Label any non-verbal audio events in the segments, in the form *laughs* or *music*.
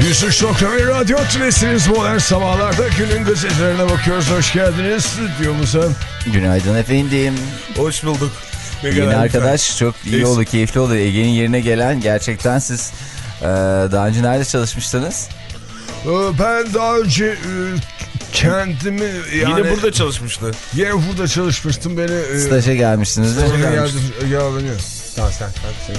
103.1 Radyo Tülesi'niz modern sabahlarda günün gazetelerine bakıyoruz. Hoş geldiniz stüdyomuza. Günaydın efendim. Hoş bulduk. Ne Yeni arkadaş çok iyi oldu, keyifli oldu. Ege'nin yerine gelen gerçekten siz e, daha önce nerede çalışmıştınız? Ee, Ben daha önce e, kendimi yani... Yine burada çalışmıştı. Yine burada çalışmıştım beni... e, Staja gelmişsiniz değil mi? staja geldim. Ya beni... Tamam sen kalk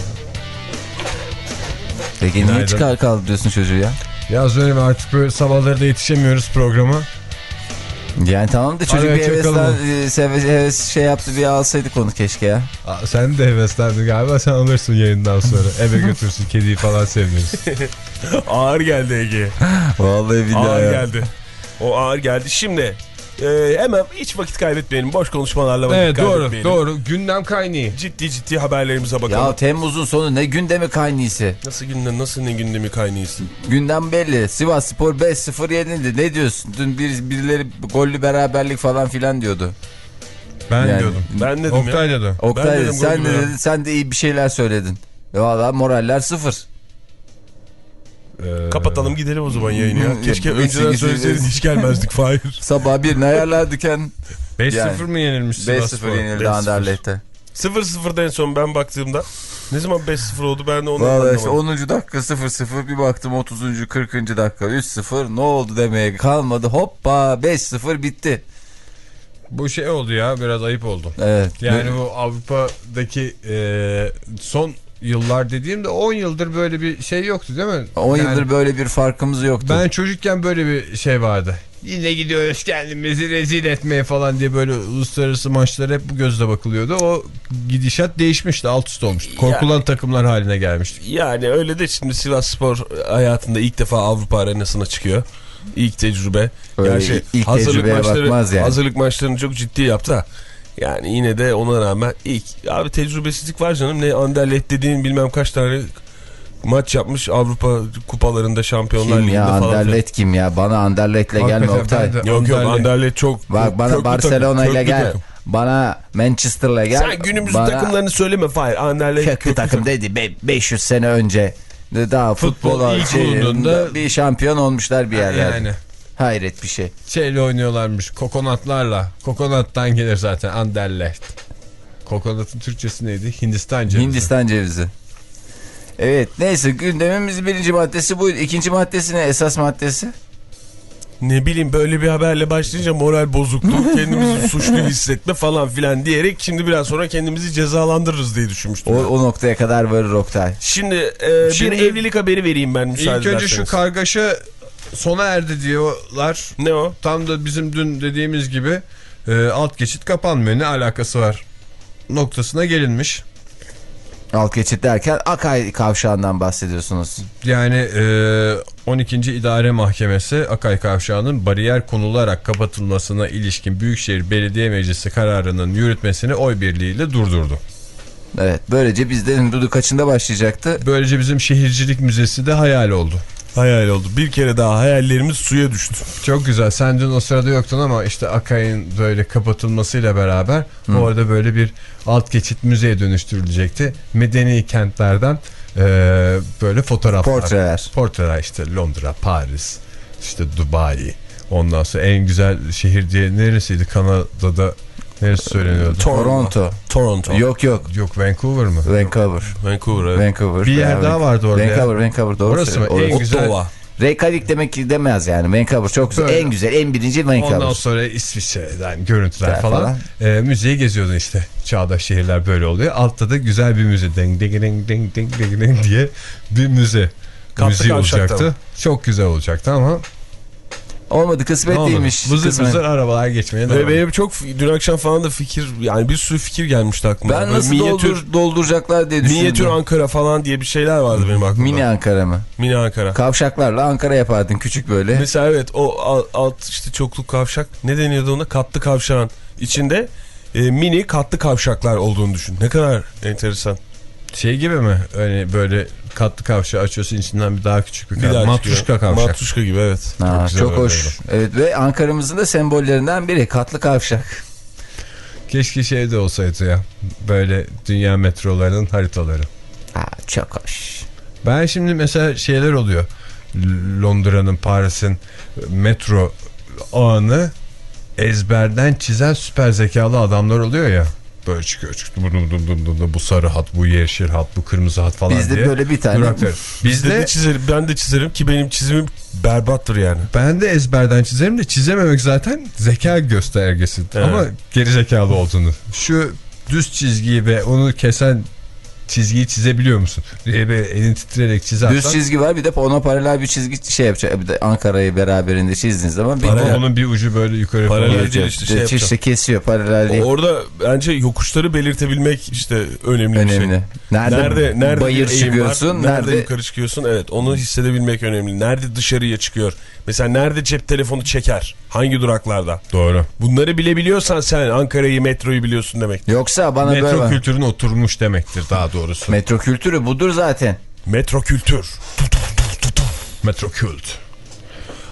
Ege niye çıkar kaldırıyorsun çocuğu ya? Ya söyleme artık böyle sabahları da yetişemiyoruz programa. Yani tamam da çocuk Araya bir çakalım. heveslen, e, seve- heves şey yaptı bir alsaydık onu keşke ya. Aa, sen de heveslendin galiba sen alırsın yayından sonra. *laughs* Eve götürsün kediyi falan sevmiyorsun. *laughs* Ağır geldi Ege. Vallahi billahi Ağır ya. geldi. O ağır geldi. Şimdi e, hemen hiç vakit kaybetmeyelim. Boş konuşmalarla vakit evet doğru kaybetmeyelim. doğru gündem kaynağı. Ciddi ciddi haberlerimize bakalım. Ya Temmuz'un sonu ne gündemi kaynıysı. nasıl gündem, nasıl ne gündemi kaynıyorsun? Gündem belli. Sivas Spor 5-0 yenildi. Ne diyorsun? Dün bir, birileri gollü beraberlik falan filan diyordu. Ben Yani- diyordum. Ben dedim Oktay ya. dedi. Oktay Ben dedim sen de dedin, sen de iyi bir şeyler söyledin. Valla moraller sıfır. Ee, Kapatalım gidelim o zaman yayını ya. Hı, Keşke önceden söyleseydin hiç gelmezdik Fahir. *laughs* Sabah bir ayarlardık yani. 5-0 Yani. mı yenilmiş Sivas 5-0 Spor? yenildi 5-0. Anderlecht'te. 0-0'da en son ben baktığımda. Ne zaman 5-0 oldu ben de onu Valla anlamadım. işte 10. dakika 0-0 bir baktım 30. 40. dakika 3-0 ne oldu demeye kalmadı hoppa 5-0 bitti. Bu şey oldu ya biraz ayıp oldu. Evet. Yani bu Avrupa'daki e, son yıllar dediğimde 10 yıldır böyle bir şey yoktu değil mi? 10 Yani yıldır böyle bir farkımız yoktu. Ben çocukken böyle bir şey vardı. Yine gidiyoruz kendimizi rezil etmeye falan diye böyle uluslararası maçlara hep bu gözle bakılıyordu. O gidişat değişmişti alt üst olmuştu. Korkulan takımlar haline gelmişti. Yani öyle de şimdi Sivas Spor hayatında ilk defa Avrupa arenasına çıkıyor. İlk tecrübe. Öyle Gerçi ilk hazırlık maçları, bakmaz yani. Hazırlık maçlarını çok ciddi yaptı ha. Yani yine de ona rağmen ilk. Abi tecrübesizlik var canım. Ne Anderlecht dediğin bilmem kaç tane maç yapmış Avrupa kupalarında Şampiyonlar Kim Ligi'nde ya falan. filan. Anderlecht kim ya? Bana Anderlecht'le gelme Oktay. Yok yok Anderlecht- Anderlecht çok Bak bana köklü Barcelona takım, ile köklü gel. takım. Bana Manchester'la gel. Sen günümüzün bana takımlarını söyleme Fahir. Anderlecht köklü takım dedi. Be- 500 sene önce daha Futbol futbola ilk şey, bulunduğunda- bir şampiyon olmuşlar bir yerlerde. Yani Hayret bir şey. şeyle oynuyorlarmış kokonatlarla. Kokonattan gelir zaten Anderlecht. Kokonatın Türkçesi neydi? Hindistan cevizi. Hindistan cevizi. Evet neyse gündemimiz birinci maddesi buydu. İkinci maddesi ne? Esas maddesi? Ne bileyim böyle bir haberle başlayınca moral bozukluğu, *laughs* kendimizi suçlu hissetme falan filan diyerek şimdi biraz sonra kendimizi cezalandırırız diye düşünmüştüm. O, o noktaya kadar varır Oktay. Şimdi, e, Şimdi- bir evlilik haberi vereyim ben müsaade İlk önce şu kargaşa sona erdi diyorlar. Ne o? Tam da bizim dün dediğimiz gibi e, alt geçit kapanmıyor. Ne alakası var? Noktasına gelinmiş. Alt geçit derken Akay kavşağından bahsediyorsunuz. Yani e, 12. İdare Mahkemesi Akay Kavşağı'nın bariyer konularak kapatılmasına ilişkin Büyükşehir Belediye Meclisi kararının yürütmesini oy birliğiyle durdurdu. Evet böylece bizde Dudu kaçında başlayacaktı? Böylece bizim şehircilik müzesi de hayal oldu. Hayal oldu. Bir kere daha hayallerimiz suya düştü. Çok güzel. Sen dün o sırada yoktun ama işte Akay'ın böyle kapatılmasıyla beraber orada böyle bir alt geçit müzeye dönüştürülecekti. Medeni kentlerden e, böyle fotoğraflar. Portreler. Portreler işte Londra, Paris, işte Dubai. Ondan sonra en güzel şehir diye neresiydi? Kanada'da neresi söyleniyordu? Toronto. Toronto. Yok yok. Yok Vancouver mı? Vancouver. Vancouver. evet. Vancouver. Bir yer daha vardı orada ya. Vancouver, Vancouver doğru. Orası mı? En güzel. Ottawa. Reykjavik demek ki demez yani. Vancouver çok güzel. Böyle. En güzel, en birinci Vancouver. Ondan sonra İsviçre'den görüntüler Güzel falan. E, müzeyi geziyordun işte. Çağdaş şehirler böyle oluyor. Altta da güzel bir müze. Ding ding ding ding ding ding ding diye bir müze. Kaptı müziği olacaktı. mı? Çok güzel olacaktı ama Olmadı kısmet olur, değilmiş. Vızır Kısmet. vızır arabalar geçmeye Ve devam. benim çok dün akşam falan da fikir yani bir sürü fikir gelmişti aklıma. Ben Böyle nasıl minyatür, doldur, dolduracaklar diye düşündüm. minyatür Ankara falan diye bir şeyler vardı benim aklımda. Mini Ankara mı? Mini Ankara. Kavşaklarla Ankara yapardın küçük böyle. Mesela evet o al- alt işte çokluk kavşak ne deniyordu ona katlı kavşağın içinde e, mini katlı kavşaklar olduğunu düşün. Ne kadar enteresan. Şey gibi mi? Hani böyle katlı kavşağı açıyorsun içinden bir daha küçük bir, Bir kavşak. daha Matruşka kavşak. Matruşka gibi evet. Ha, çok öyle hoş. Evet ve Ankara'mızın da sembollerinden biri katlı kavşak. Keşke şey de olsaydı ya. Böyle dünya metrolarının haritaları. Ha, çok hoş. Ben şimdi mesela şeyler oluyor. Londra'nın, Paris'in metro ağını ezberden çizen süper zekalı adamlar oluyor ya. Böyle çıkıyor çıktı bu, bu, bu, bu, bu sarı hat, bu yeşil hat, bu kırmızı hat falan Bizde diye. böyle bir tane-. *laughs* Bizde Bizde de çizerim. Ben de çizerim ki benim çizimim berbattır yani. ben de ezberden çizerim de çizememek zaten zeka göstergesi. Evet. Ama geri zekalı olduğunu. Şu düz çizgiyi ve onu kesen çizgiyi çizebiliyor musun? Diye böyle elin titreyerek çizersen. Düz çizgi var bir de ona paralel bir çizgi şey yapacak. Bir de Ankara'yı beraberinde çizdiğiniz zaman bir Ama Paralel. onun bir ucu böyle yukarı Paralel falan. değil işte, şey işte, yapacağım. kesiyor paralel değil. Orada bence yokuşları belirtebilmek işte önemli, bir şey. Önemli. Nerede, Nerede, nerede bayır çıkıyorsun, var, nerede, nerede, yukarı çıkıyorsun evet onu hissedebilmek önemli. Nerede dışarıya çıkıyor. Mesela nerede cep telefonu çeker? Hangi duraklarda? Doğru. Bunları bilebiliyorsan sen Ankara'yı metroyu biliyorsun demek. Yoksa bana Metro böyle kültürün oturmuş demektir daha doğrusu. Metro kültürü budur zaten. Metro kültür. Metro kült.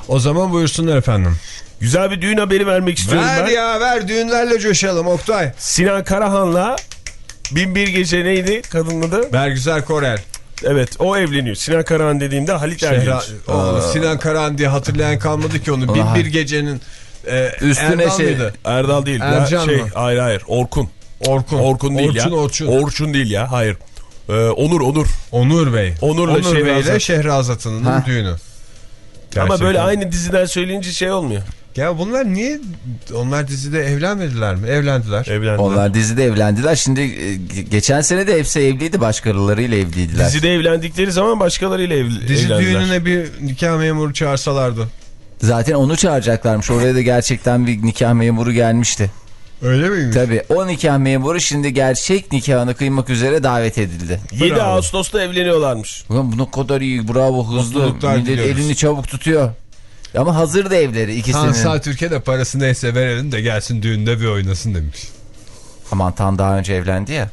O zaman buyursunlar efendim. Güzel bir düğün haberi vermek istiyorum Ver ben. ya ver düğünlerle coşalım Oktay. Sinan Karahan'la Binbir Gece neydi kadının adı? Bergüzar Korel. Evet o evleniyor. Sinan Karahan dediğimde Halit Şehra, Ergenç. o, Sinan Karahan diye hatırlayan kalmadı ki onu. Bin bir gecenin e, Üstüne Erdal şey- mıydı? Erdal değil. Ercan ya, şey, mı? Hayır hayır Orkun. Orkun. Orkun değil Orçun, ya. Orçun. Orçun değil ya hayır. Ee, Onur Onur. Onur Bey. Onur'la Onur Bey ile Şehrazat. Şehrazat'ın düğünü. Ama Gerçekten. böyle aynı diziden söyleyince şey olmuyor. Ya bunlar niye onlar dizide evlenmediler mi? Evlendiler. Evlendiler. Onlar dizide evlendiler. Şimdi e, geçen sene de hepsi evliydi. Başkalarıyla evliydiler. Dizide evlendikleri zaman başkalarıyla evli, Dizi evlendiler. düğününe bir nikah memuru çağırsalardı. Zaten onu çağıracaklarmış. Oraya da gerçekten bir nikah memuru gelmişti. Öyle miymiş? Tabii o nikah memuru şimdi gerçek nikahını kıymak üzere davet edildi. 7 Bravo. Ağustos'ta evleniyorlarmış. Ulan bu ne kadar iyi bravo hızlı. Millet elini çabuk tutuyor. Ama hazır da evleri ikisinin. Tansa Türkiye de parası neyse verelim de gelsin düğünde bir oynasın demiş. Aman Tan daha önce evlendi ya.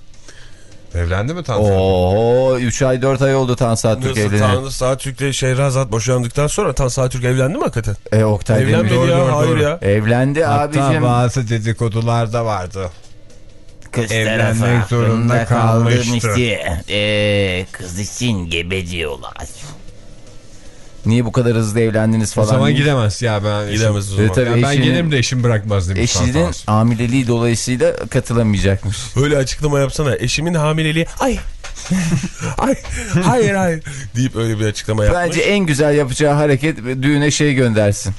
Evlendi mi Tansa? Oo 3 ay 4 ay oldu Tan Saat Türk Nasıl evlenen. Tanrı Saatürk'le Şehrazat boşandıktan sonra Tan Saatürk evlendi mi hakikaten? E Oktay Evlenmedi Demirci. ya Doğru, doğru, hayır doğru. ya. Evlendi Hatta abicim. bazı dedikodular da vardı. Kız evlenmek zorunda kalmıştı. Ee, kız için gebe diyorlar. Niye bu kadar hızlı evlendiniz O falan? zaman diye. gidemez ya ben. Gidemez o tabii Ya ben eşinin- gelirim de eşim bırakmaz demiş. Eşinin hamileliği dolayısıyla katılamayacakmış. Öyle açıklama yapsana. Eşimin hamileliği ay *laughs* ay hayır hayır deyip öyle bir açıklama yapmış. Bence en güzel yapacağı hareket düğüne şey göndersin.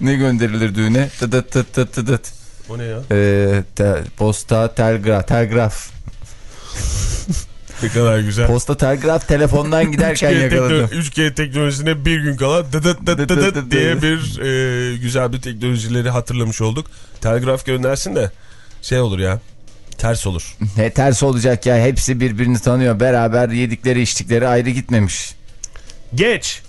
Ne gönderilir düğüne? Tıdıt tıt tıt tıdıt. O ne ya? Ee, te- posta, telgraf, telgraf. *laughs* Ne kadar güzel. Posta, telgraf telefondan giderken 3G, yakaladım. tekno- 3G teknolojisine bir gün kala dıdıt dıdıt dıdıt diye bir e, güzel bir teknolojileri hatırlamış olduk. Telgraf göndersin de şey olur ya ters olur. Ne ters olacak ya hepsi birbirini tanıyor. Beraber yedikleri içtikleri ayrı gitmemiş. Geç.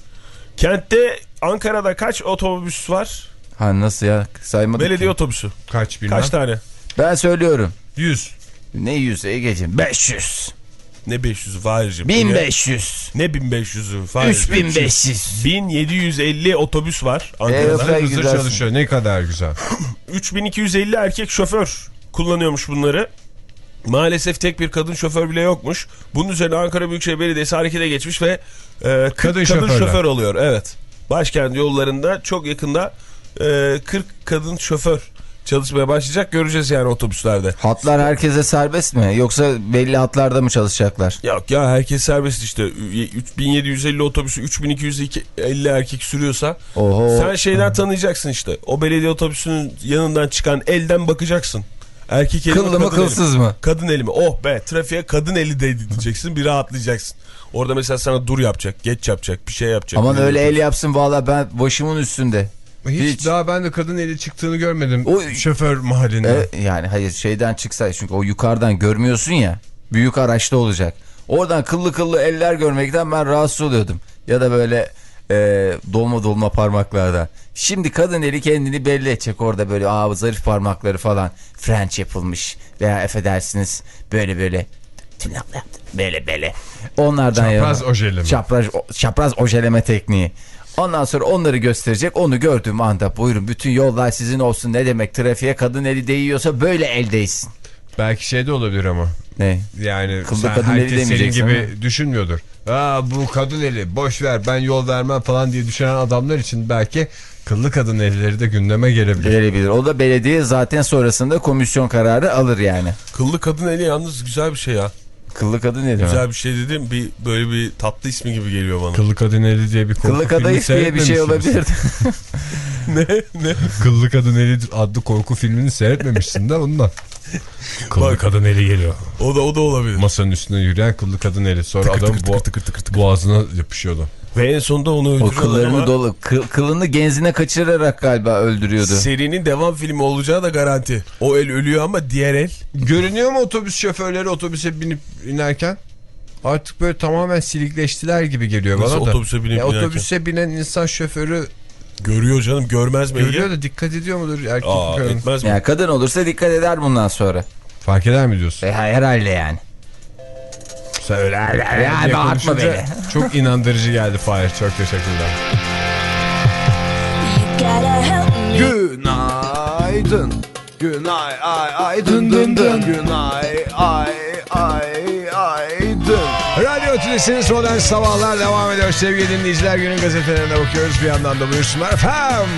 Kentte Ankara'da kaç otobüs var? Ha nasıl ya saymadık Belediye ki. otobüsü. Kaç bilmem. Kaç tane? Ben söylüyorum. 100. Ne yüz Ege'ciğim? 500. Ne 500'ü Fahir'cim? 1500. Ne 1500'ü Fahir? 3500. 1750 otobüs var Ankara'da. Hızlı çalışıyor ne kadar güzel. *clears throat* 3250 erkek şoför kullanıyormuş bunları. Maalesef tek bir kadın şoför bile yokmuş. Bunun üzerine Ankara Büyükşehir Belediyesi harekete geçmiş ve e, 40 Kadın kadın, şoförler. şoför oluyor. Evet. Başkent yollarında çok yakında e, 40 kadın şoför çalışmaya başlayacak. Göreceğiz yani otobüslerde. Hatlar herkese serbest mi? Yoksa belli hatlarda mı çalışacaklar? Yok ya herkes serbest işte. 3750 otobüsü 3250 erkek sürüyorsa Oho. sen şeyden tanıyacaksın işte. O belediye otobüsünün yanından çıkan elden bakacaksın. Erkek eli Kıllı mı kılsız mı? Kadın eli mi? Oh be trafiğe kadın eli değdi diyeceksin bir rahatlayacaksın. Orada mesela sana dur yapacak, geç yapacak, bir şey yapacak. Aman öyle el yapsın valla ben başımın üstünde. Hiç, Hiç. daha ben de kadın eli çıktığını görmedim. O- şoför mahallinde. E, yani hayır şeyden çıksa çünkü o yukarıdan görmüyorsun ya. Büyük araçta olacak. Oradan kıllı kıllı eller görmekten ben rahatsız oluyordum. Ya da böyle e, dolma dolma parmaklarda. Şimdi kadın eli kendini belli edecek orada böyle aa zarif parmakları falan. French yapılmış veya affedersiniz böyle böyle tırnaklar böyle böyle. Onlardan Çapraz ojeleme. Çapraz, çapraz ojeleme tekniği. Ondan sonra onları gösterecek. Onu gördüğüm anda buyurun bütün yollar sizin olsun. Ne demek trafiğe kadın eli değiyorsa böyle el değsin. Belki şey de olabilir ama. Ne? Yani Kıllı sen kadın eli herkes senin gibi düşünmüyordur. Aa bu kadın eli boş ver ben yol vermem falan diye düşünen adamlar için belki kıllı kadın elleri de gündeme gelebilir. Gelebilir. O da belediye zaten sonrasında komisyon kararı alır yani. Kıllı kadın eli yalnız güzel bir şey ya. Kıllı kadın ne demek? Güzel bir şey dedim. Bir böyle bir tatlı ismi gibi geliyor bana. Kıllı kadın eli diye bir korku Kıllı filmi kadayıf diye bir şey olabilir. *laughs* ne? Ne? Kıllı kadın eli adlı korku filmini seyretmemişsin de ondan. *laughs* Kıllı Bak. kadın eli geliyor. O da o da olabilir. Masanın üstüne yürüyen kıllı kadın eli. Sonra Tıkır adam tıkır bo- tıkır tıkır tıkır. boğazına yapışıyordu. Ve en sonunda onu o öldürüyorlar kıllarını ama dolu, kıl- kılını genzine kaçırarak galiba öldürüyordu. serinin devam filmi olacağı da garanti. O el ölüyor ama diğer el Görünüyor mu otobüs şoförleri otobüse binip inerken? Artık böyle tamamen silikleştiler gibi geliyor Nasıl bana da. otobüse binip Ya? Otobüse binen insan şoförü görüyor canım görmez mi? görüyor da dikkat ediyor mudur erkek Aa, kadın? etmez mi? Yani kadın olursa dikkat eder bundan sonra. Fark eder mi diyorsun? E, herhalde yani. Sen öyle Ya, konuşunca beni. *laughs* Çok inandırıcı geldi Fahir. Çok teşekkürler. Günaydın. Günay ay ay dın dın dın. Günay ay ay ay. Radyo Tülesi'niz modern sabahlar devam ediyor sevgili dinleyiciler. Günün gazetelerine bakıyoruz bir yandan da buyursunlar. Efendim.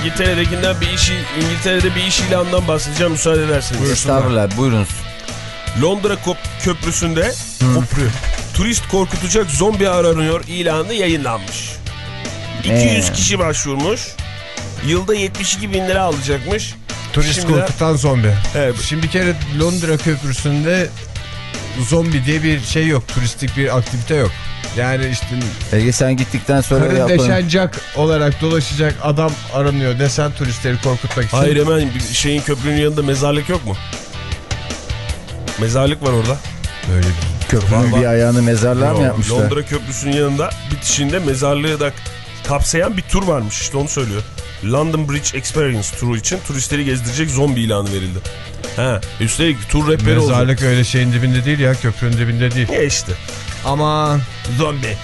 İngiltere'dekinden bir iş İngiltere'de bir iş ilanından bahsedeceğim müsaade ederseniz. Estağfurullah buyurun. Londra Köprüsü'nde köprü turist korkutacak zombi aranıyor ilanı yayınlanmış. 200 Ee. kişi başvurmuş. Yılda 72 bin lira alacakmış. Turist Şimdi korkutan zombi. Evet. Şimdi bir kere Londra Köprüsü'nde zombi diye bir şey yok. Turistik bir aktivite yok. Yani işte Ege sen gittikten sonra karın yapalım. deşencak olarak dolaşacak adam aranıyor desen turistleri korkutmak için. Hayır hemen şeyin köprünün yanında mezarlık yok mu? Mezarlık var orada. Böyle bir Köprünün bir ayağını mezarlığa mı yapmışlar? Londra Köprüsü'nün yanında bitişinde mezarlığı da kapsayan bir tur varmış işte onu söylüyor. London Bridge Experience turu için turistleri gezdirecek zombi ilanı verildi. Ha, üstelik tur rehberi olacak. Mezarlık öyle şeyin dibinde değil ya köprünün dibinde değil. Ya işte. Aman zombi.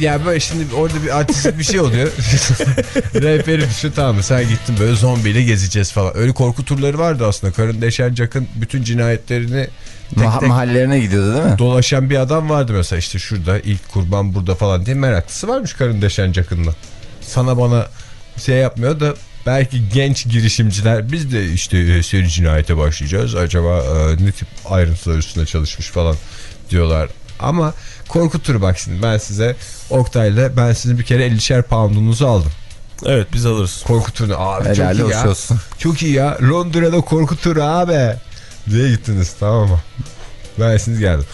Ya böyle şimdi orada bir artistik bir şey oluyor. *laughs* Rehberi düşün tamam mı? Sen gittin böyle zombiyle gezeceğiz falan. Öyle korku turları vardı aslında. Karın Deşen Cak'ın bütün cinayetlerini tek Ma- tek mahallelerine gidiyordu değil mi? dolaşan bir adam vardı mesela işte şurada ilk kurban burada falan diye meraklısı varmış Karın Deşen da. Sana bana şey yapmıyor da belki genç girişimciler biz de işte seri cinayete başlayacağız. Acaba e, ne tip ayrıntılar üstünde çalışmış falan diyorlar. Ama korkutur bak şimdi ben size Oktay'la ben sizin bir kere 50'şer poundunuzu aldım. Evet biz alırız. Korkutunu abi Helal çok iyi ya. olsun. Çok iyi ya Londra'da korkutur abi diye gittiniz tamam mı? Ben siz geldim.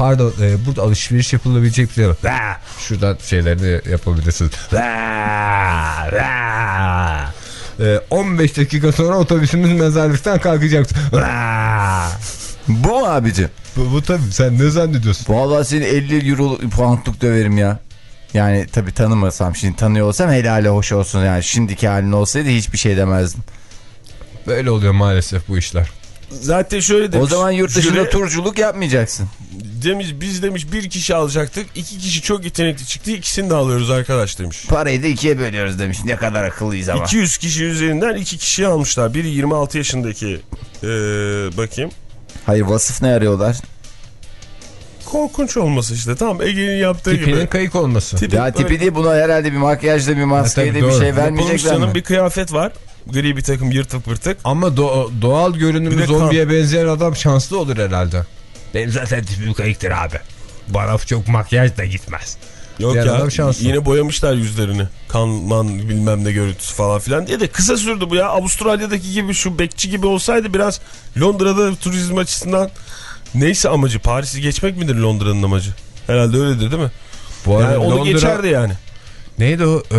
Pardon e, burada alışveriş yapılabilecek bir var. Şuradan şeylerini yapabilirsiniz. E, 15 dakika sonra otobüsümüz mezarlıktan kalkacak. Bu mu abicim? bu, bu tabii sen ne zannediyorsun? Vallahi seni 50 euro puantluk döverim ya. Yani tabii tanımasam şimdi tanıyor olsam helali hoş olsun yani şimdiki halin olsaydı hiçbir şey demezdim. Böyle oluyor maalesef bu işler. Zaten şöyle demiş. o zaman yurt dışında jüri turculuk yapmayacaksın. Demiş, biz demiş bir kişi alacaktık. iki kişi çok yetenekli çıktı. ikisini de alıyoruz arkadaş demiş. Parayı da ikiye bölüyoruz demiş. Ne kadar akıllıyız ama. 200 kişi üzerinden iki kişiyi almışlar. Biri 26 yaşındaki ee, bakayım. Hayır vasıf ne arıyorlar? Korkunç olması işte. Tamam Ege'nin yaptığı Tipinin gibi. kayık olması. Tipi Ya tipi değil buna herhalde bir makyajla bir maskeyle bir doğru. şey Yapılmış vermeyecekler canım mi? bir kıyafet var. Gri bir takım yırtık pırtık. Ama do- doğal görünümü zombiye benzeyen adam şanslı olur herhalde. Benim zaten tipim kayıktır abi. Bana çok makyaj da gitmez. Yok Diğer ya yine boyamışlar yüzlerini. Kanman bilmem ne görüntüsü falan filan diye de kısa sürdü bu ya. Avustralya'daki gibi şu bekçi gibi olsaydı biraz Londra'da turizm açısından Neyse amacı Paris'i geçmek midir Londra'nın amacı? Herhalde öyledir değil mi? Bu arada Yani onu Londra- geçerdi yani. Neydi o? Ee,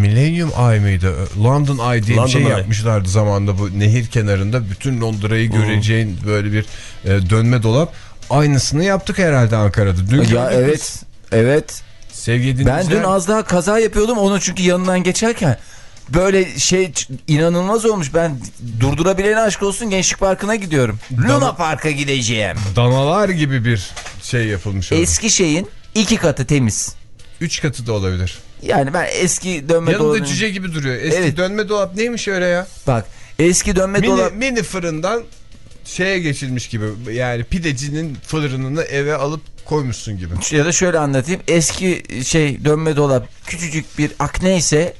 Millennium Eye mıydı? Ee, London Eye diye London bir şey Eye. yapmışlardı zamanında bu nehir kenarında. Bütün Londra'yı göreceğin böyle bir e, dönme dolap. Aynısını yaptık herhalde Ankara'da. Dün Ya evet. Evet. Sevgili Ben dün az daha kaza yapıyordum onun çünkü yanından geçerken böyle şey inanılmaz olmuş. Ben durdurabilene aşk olsun Gençlik Parkı'na gidiyorum. Luna Park'a gideceğim. Danalar gibi bir şey yapılmış orada. Eski şeyin iki katı temiz. Üç katı da olabilir. Yani ben eski dönme Yanında dolabı... cüce gibi duruyor. Eski Evet. dönme dolap neymiş öyle ya? Bak eski dönme Mini, dolap... mini fırından şeye geçilmiş gibi. Yani pidecinin fırınını eve alıp koymuşsun gibi. Ya da şöyle anlatayım. Eski şey dönme dolap küçücük bir akne ise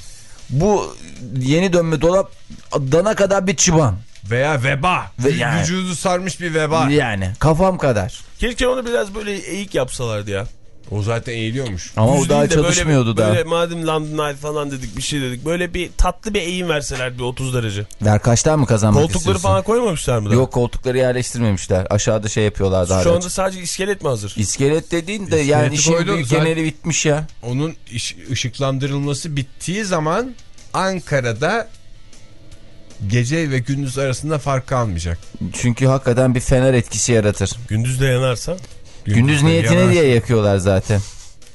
bu yeni dönme dolap dana kadar bir çıban. Veya veba. Ve yani- Vücudu sarmış bir veba. Yani kafam kadar. Keşke onu biraz böyle eğik yapsalardı ya. O zaten eğiliyormuş. Ama Düz o daha de böyle- çalışmıyordu daha. Böyle madem London Eye falan dedik bir şey dedik. Böyle bir tatlı bir eğim verseler bir 30 derece. Verkaçtan mı kazanmak Koltukları istiyorsun? falan koymamışlar mı daha? Yok koltukları yerleştirmemişler. Aşağıda şey yapıyorlar daha. Şu da. anda sadece iskelet mi hazır? İskelet dediğin de yani işin koydu, büyük zaten- geneli bitmiş ya. Onun iş- ışıklandırılması bittiği zaman Ankara'da gece ve gündüz arasında fark kalmayacak. Çünkü hakikaten bir fener etkisi yaratır. Gündüz de yanarsa. Gündüz de niyetine yanar. diye yakıyorlar zaten.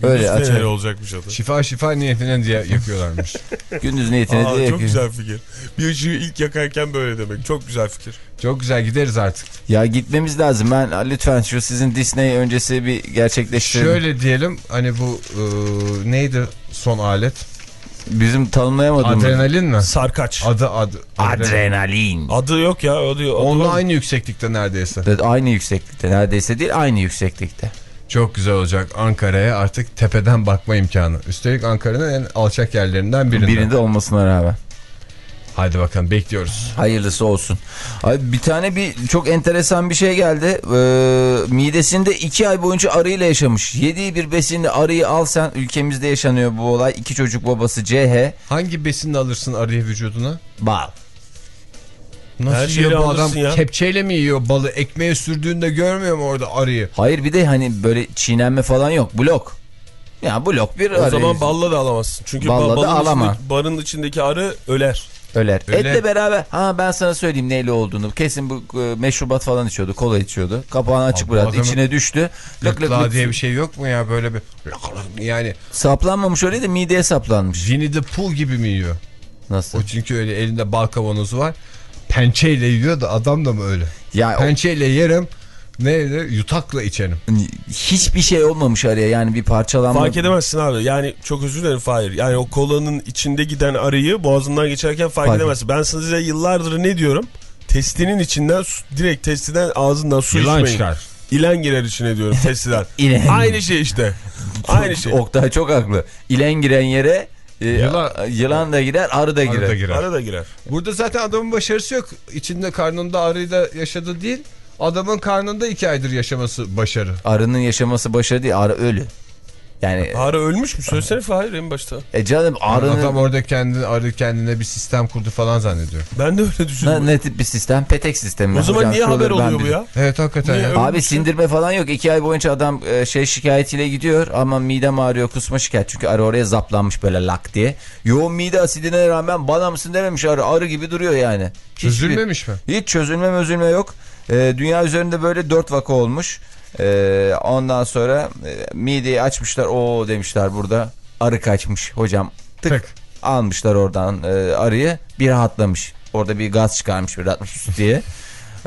Öyle Gündüz açar. olacakmış adı. Şifa şifa niyetine diye yakıyorlarmış. *laughs* Gündüz niyetine Aa, diye çok yakıyor. güzel fikir. Bir ışığı ilk yakarken böyle demek. Çok güzel fikir. Çok güzel gideriz artık. Ya gitmemiz lazım. Ben lütfen şu sizin Disney öncesi bir gerçekleştirelim. Şöyle diyelim hani bu e, neydi son alet? Bizim tanımlayamadığımız. Adrenalin mi? Sarkaç. Adı adı. Adrenalin. Adı yok ya. Adı, adı Onunla var. aynı yükseklikte neredeyse. Evet, aynı yükseklikte. Neredeyse değil aynı yükseklikte. Çok güzel olacak Ankara'ya artık tepeden bakma imkanı. Üstelik Ankara'nın en alçak yerlerinden birinde. Birinde olmasına rağmen. Hadi bakalım bekliyoruz. Hayırlısı olsun. Abi bir tane bir çok enteresan bir şey geldi. Ee, midesinde iki ay boyunca arıyla yaşamış. Yediği bir besinle arıyı alsan ülkemizde yaşanıyor bu olay. İki çocuk babası CH. Hangi besinle alırsın arıyı vücuduna? Bal. Nasıl Her yiyor bu adam? ya. Kepçeyle mi yiyor balı? Ekmeğe sürdüğünde görmüyor mu orada arıyı? Hayır bir de hani böyle çiğnenme falan yok. Blok. Ya blok bir O arı. zaman balla da alamazsın. Çünkü Balla ba- da balın alama. içindeki- barın içindeki arı öler. Öler. Öyle. Etle beraber. Ha ben sana söyleyeyim neyle olduğunu. Kesin bu e, meşrubat falan içiyordu. Kola içiyordu. Kapağını açık Abi, bıraktı. içine düştü. Lık lık lık. diye bir şey yok mu ya böyle bir yani Saplanmamış öyle de mideye saplanmış. Winnie the Pooh gibi mi yiyor? Nasıl? O çünkü öyle elinde bal kavanozu var. Pençeyle yiyor da adam da mı öyle? Ya o- Pençeyle yerim. Neydi? Yutakla içerim. hiçbir şey olmamış araya yani bir parçalanma. Fark edemezsin abi. Yani çok özür dilerim Fahir. Yani o kolanın içinde giden arıyı boğazından geçerken fark, Fark- edemezsin. Ben size yıllardır ne diyorum? Testinin içinden su- direkt testiden ağzından su Yılan içmeyin. çıkar. İlen girer içine diyorum testiden. *laughs* İlen. Aynı şey işte. Aynı şey. Oktay çok haklı. İlen giren yere e, Yılan- yılan, da girer, arı da girer. Arada girer. Arada girer. Burada zaten adamın başarısı yok. İçinde karnında arıyla yaşadı değil. Adamın karnında iki aydır yaşaması başarı. Arının yaşaması başarı değil, arı ölü. Yani Arı ölmüş mü? Söylesene Fahir en başta. e canım arının Adam orada kendi arı kendine bir sistem kurdu falan zannediyor. Ben de öyle ne, düşündüm. ne tip bir sistem? Petek sistemi. o zaman Hocam niye haber oluyor bu ya? Evet hakikaten Niye ya. Abi sindirme falan yok. İki ay boyunca adam e, şey şikayetiyle gidiyor ama midem ağrıyor kusma şikayet. Çünkü arı oraya zaplanmış böyle lak diye. Yoğun mide asidine rağmen bana mısın dememiş arı. Arı gibi duruyor yani. Hiçbir- Çözülmemiş mi? Hiç çözülme mözülme yok. Ee, dünya üzerinde böyle dört vaka olmuş. Ee, ondan sonra e, mideyi açmışlar. o demişler burada. Arı kaçmış hocam. Tık, Tık. almışlar oradan e, arıyı. Bir rahatlamış. Orada bir gaz çıkarmış bir rahatlamış *laughs* diye.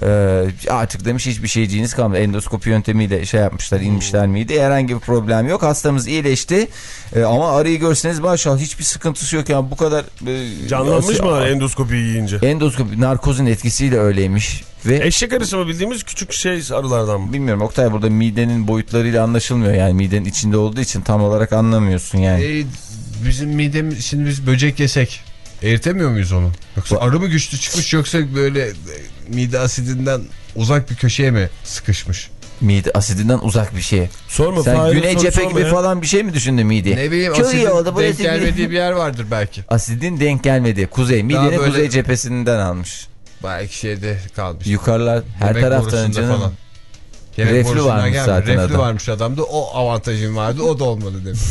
Ee, artık demiş hiçbir şeyciğiniz kalmadı. Endoskopi yöntemiyle şey yapmışlar inmişler miydi? Herhangi bir problem yok. Hastamız iyileşti. Ee, ama arıyı görseniz maşallah hiçbir sıkıntısı yok. Yani bu kadar... e, Canlanmış mı endoskopiyi yiyince? Endoskopi narkozun etkisiyle öyleymiş. Ve Eşek arısı mı bildiğimiz küçük şey arılardan mı? bilmiyorum Oktay burada midenin boyutlarıyla anlaşılmıyor. Yani midenin içinde olduğu için tam olarak anlamıyorsun yani. E, bizim midemiz şimdi biz böcek yesek eritemiyor muyuz onu? Yoksa arı mı güçlü çıkmış yoksa böyle e, mide asidinden uzak bir köşeye mi sıkışmış? Mide asidinden uzak bir şey. Sorma Sen güney sor- cephe gibi ya. falan bir şey mi düşündün mide? Ne bileyim Çok iyi asidin oldu, denk bir- gelmediği bir yer vardır belki. *laughs* Asidin denk gelmedi. Kuzey. Midenin böyle- kuzey cephesinden almış. Belki şeyde kalmış. Yukarılar her Yemek taraftan canım. falan. Yemek Reflü varmış gelmedi. zaten Reflü adam. varmış adamda o avantajım vardı o da olmadı demiş. *laughs*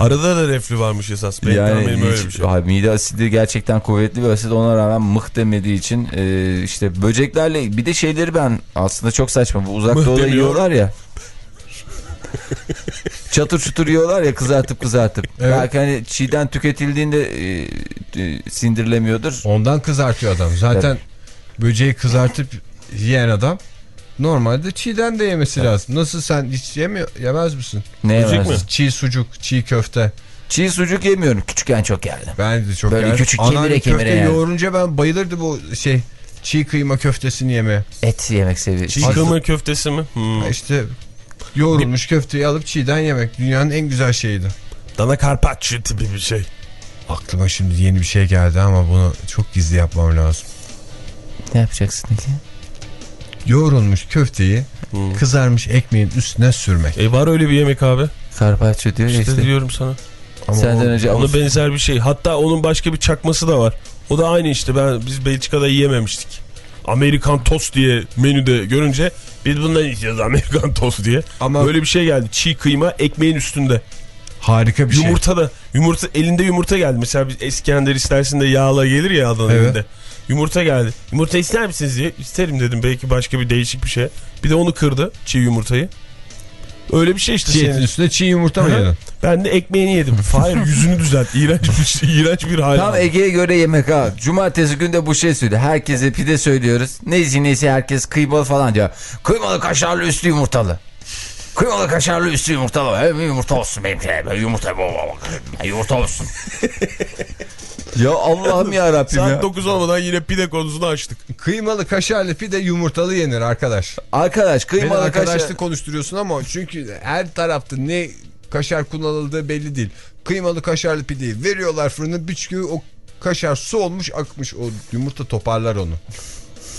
Arada da reflü varmış esas. Benim Yani tahminim öyle bir şey. Ay, mide asidi gerçekten kuvvetli bir asit ona rağmen mıh demediği için e, işte böceklerle bir de şeyleri ben aslında çok saçma bu uzak doğuda yiyorlar ya. çatır çutur yiyorlar ya kızartıp kızartıp. Evet. Belki hani çiğden tüketildiğinde e, e, sindirilemiyordur. Ondan kızartıyor adam. Zaten böceği kızartıp yiyen adam normalde çiğden de yemesi lazım. Nasıl sen hiç yemiyor, yemez misin? Ne yemezsin? mi? Çiğ sucuk, çiğ köfte. Çiğ sucuk yemiyorum. Küçükken çok yerdim. Ben de çok Böyle yerdim. küçük kemire kemire köfte yerdim. yoğurunca ben bayılırdı bu şey çiğ kıyma köftesini yemeye. Et yemek seviyorum. Çiğ kıyma köftesi mi? Hmm. İşte yoğrulmuş köfteyi alıp çiğden yemek dünyanın en güzel şeyiydi. Dana carpaccio tipi bir şey. Aklıma şimdi yeni bir şey geldi ama bunu çok gizli yapmam lazım. Ne yapacaksın peki? Yoğrulmuş köfteyi Hmm. kızarmış ekmeğin üstüne sürmek. E var öyle bir yemek abi. Karpaccio diyor İşte, işte. diyorum sana. Ama Senden o- önce Ona benzer bir şey. Hatta onun başka bir çakması da var. O da aynı işte. Ben biz Belçika'da yiyememiştik. Amerikan tost diye menüde görünce biz bundan yiyeceğiz Amerikan *laughs* tost diye. Ama Böyle bir şey geldi. Çiğ kıyma ekmeğin üstünde. harika bir şey. Yumurta da yumurta elinde yumurta geldi. Mesela biz İskender istersin de yağla gelir ya Adana Evet. elinde. Yumurta geldi. Yumurta ister misiniz diye. İsterim dedim. Belki başka bir değişik bir şey. Bir de onu kırdı. Çiğ yumurtayı. Öyle bir şey işte. Çiğ senin. üstüne çiğ yumurta mı yedin? Ben de ekmeğini yedim. *laughs* Hayır yüzünü düzelt. İğrenç bir, şey, iğrenç bir hal. Tam. Ege'ye göre yemek ha. Cumartesi günde bu şey söylüyor. Herkese pide söylüyoruz. Neyse neyse herkes kıymalı falan diyor. Kıymalı kaşarlı üstü yumurtalı. Kıymalı kaşarlı üstü yumurtalı. Hem yumurta olsun benimki. Ben yumurta, yumurta olsun. *laughs* ya Allah'ım ya Rabbim Saat ya. 9 olmadan yine pide konusunu açtık. Kıymalı kaşarlı pide yumurtalı yenir arkadaş. Arkadaş Beni kıymalı arkadaşlık kaşar. konuşturuyorsun ama çünkü her tarafta ne kaşar kullanıldığı belli değil. Kıymalı kaşarlı pideyi veriyorlar fırına bir çıkıyor o kaşar su olmuş akmış o yumurta toparlar onu.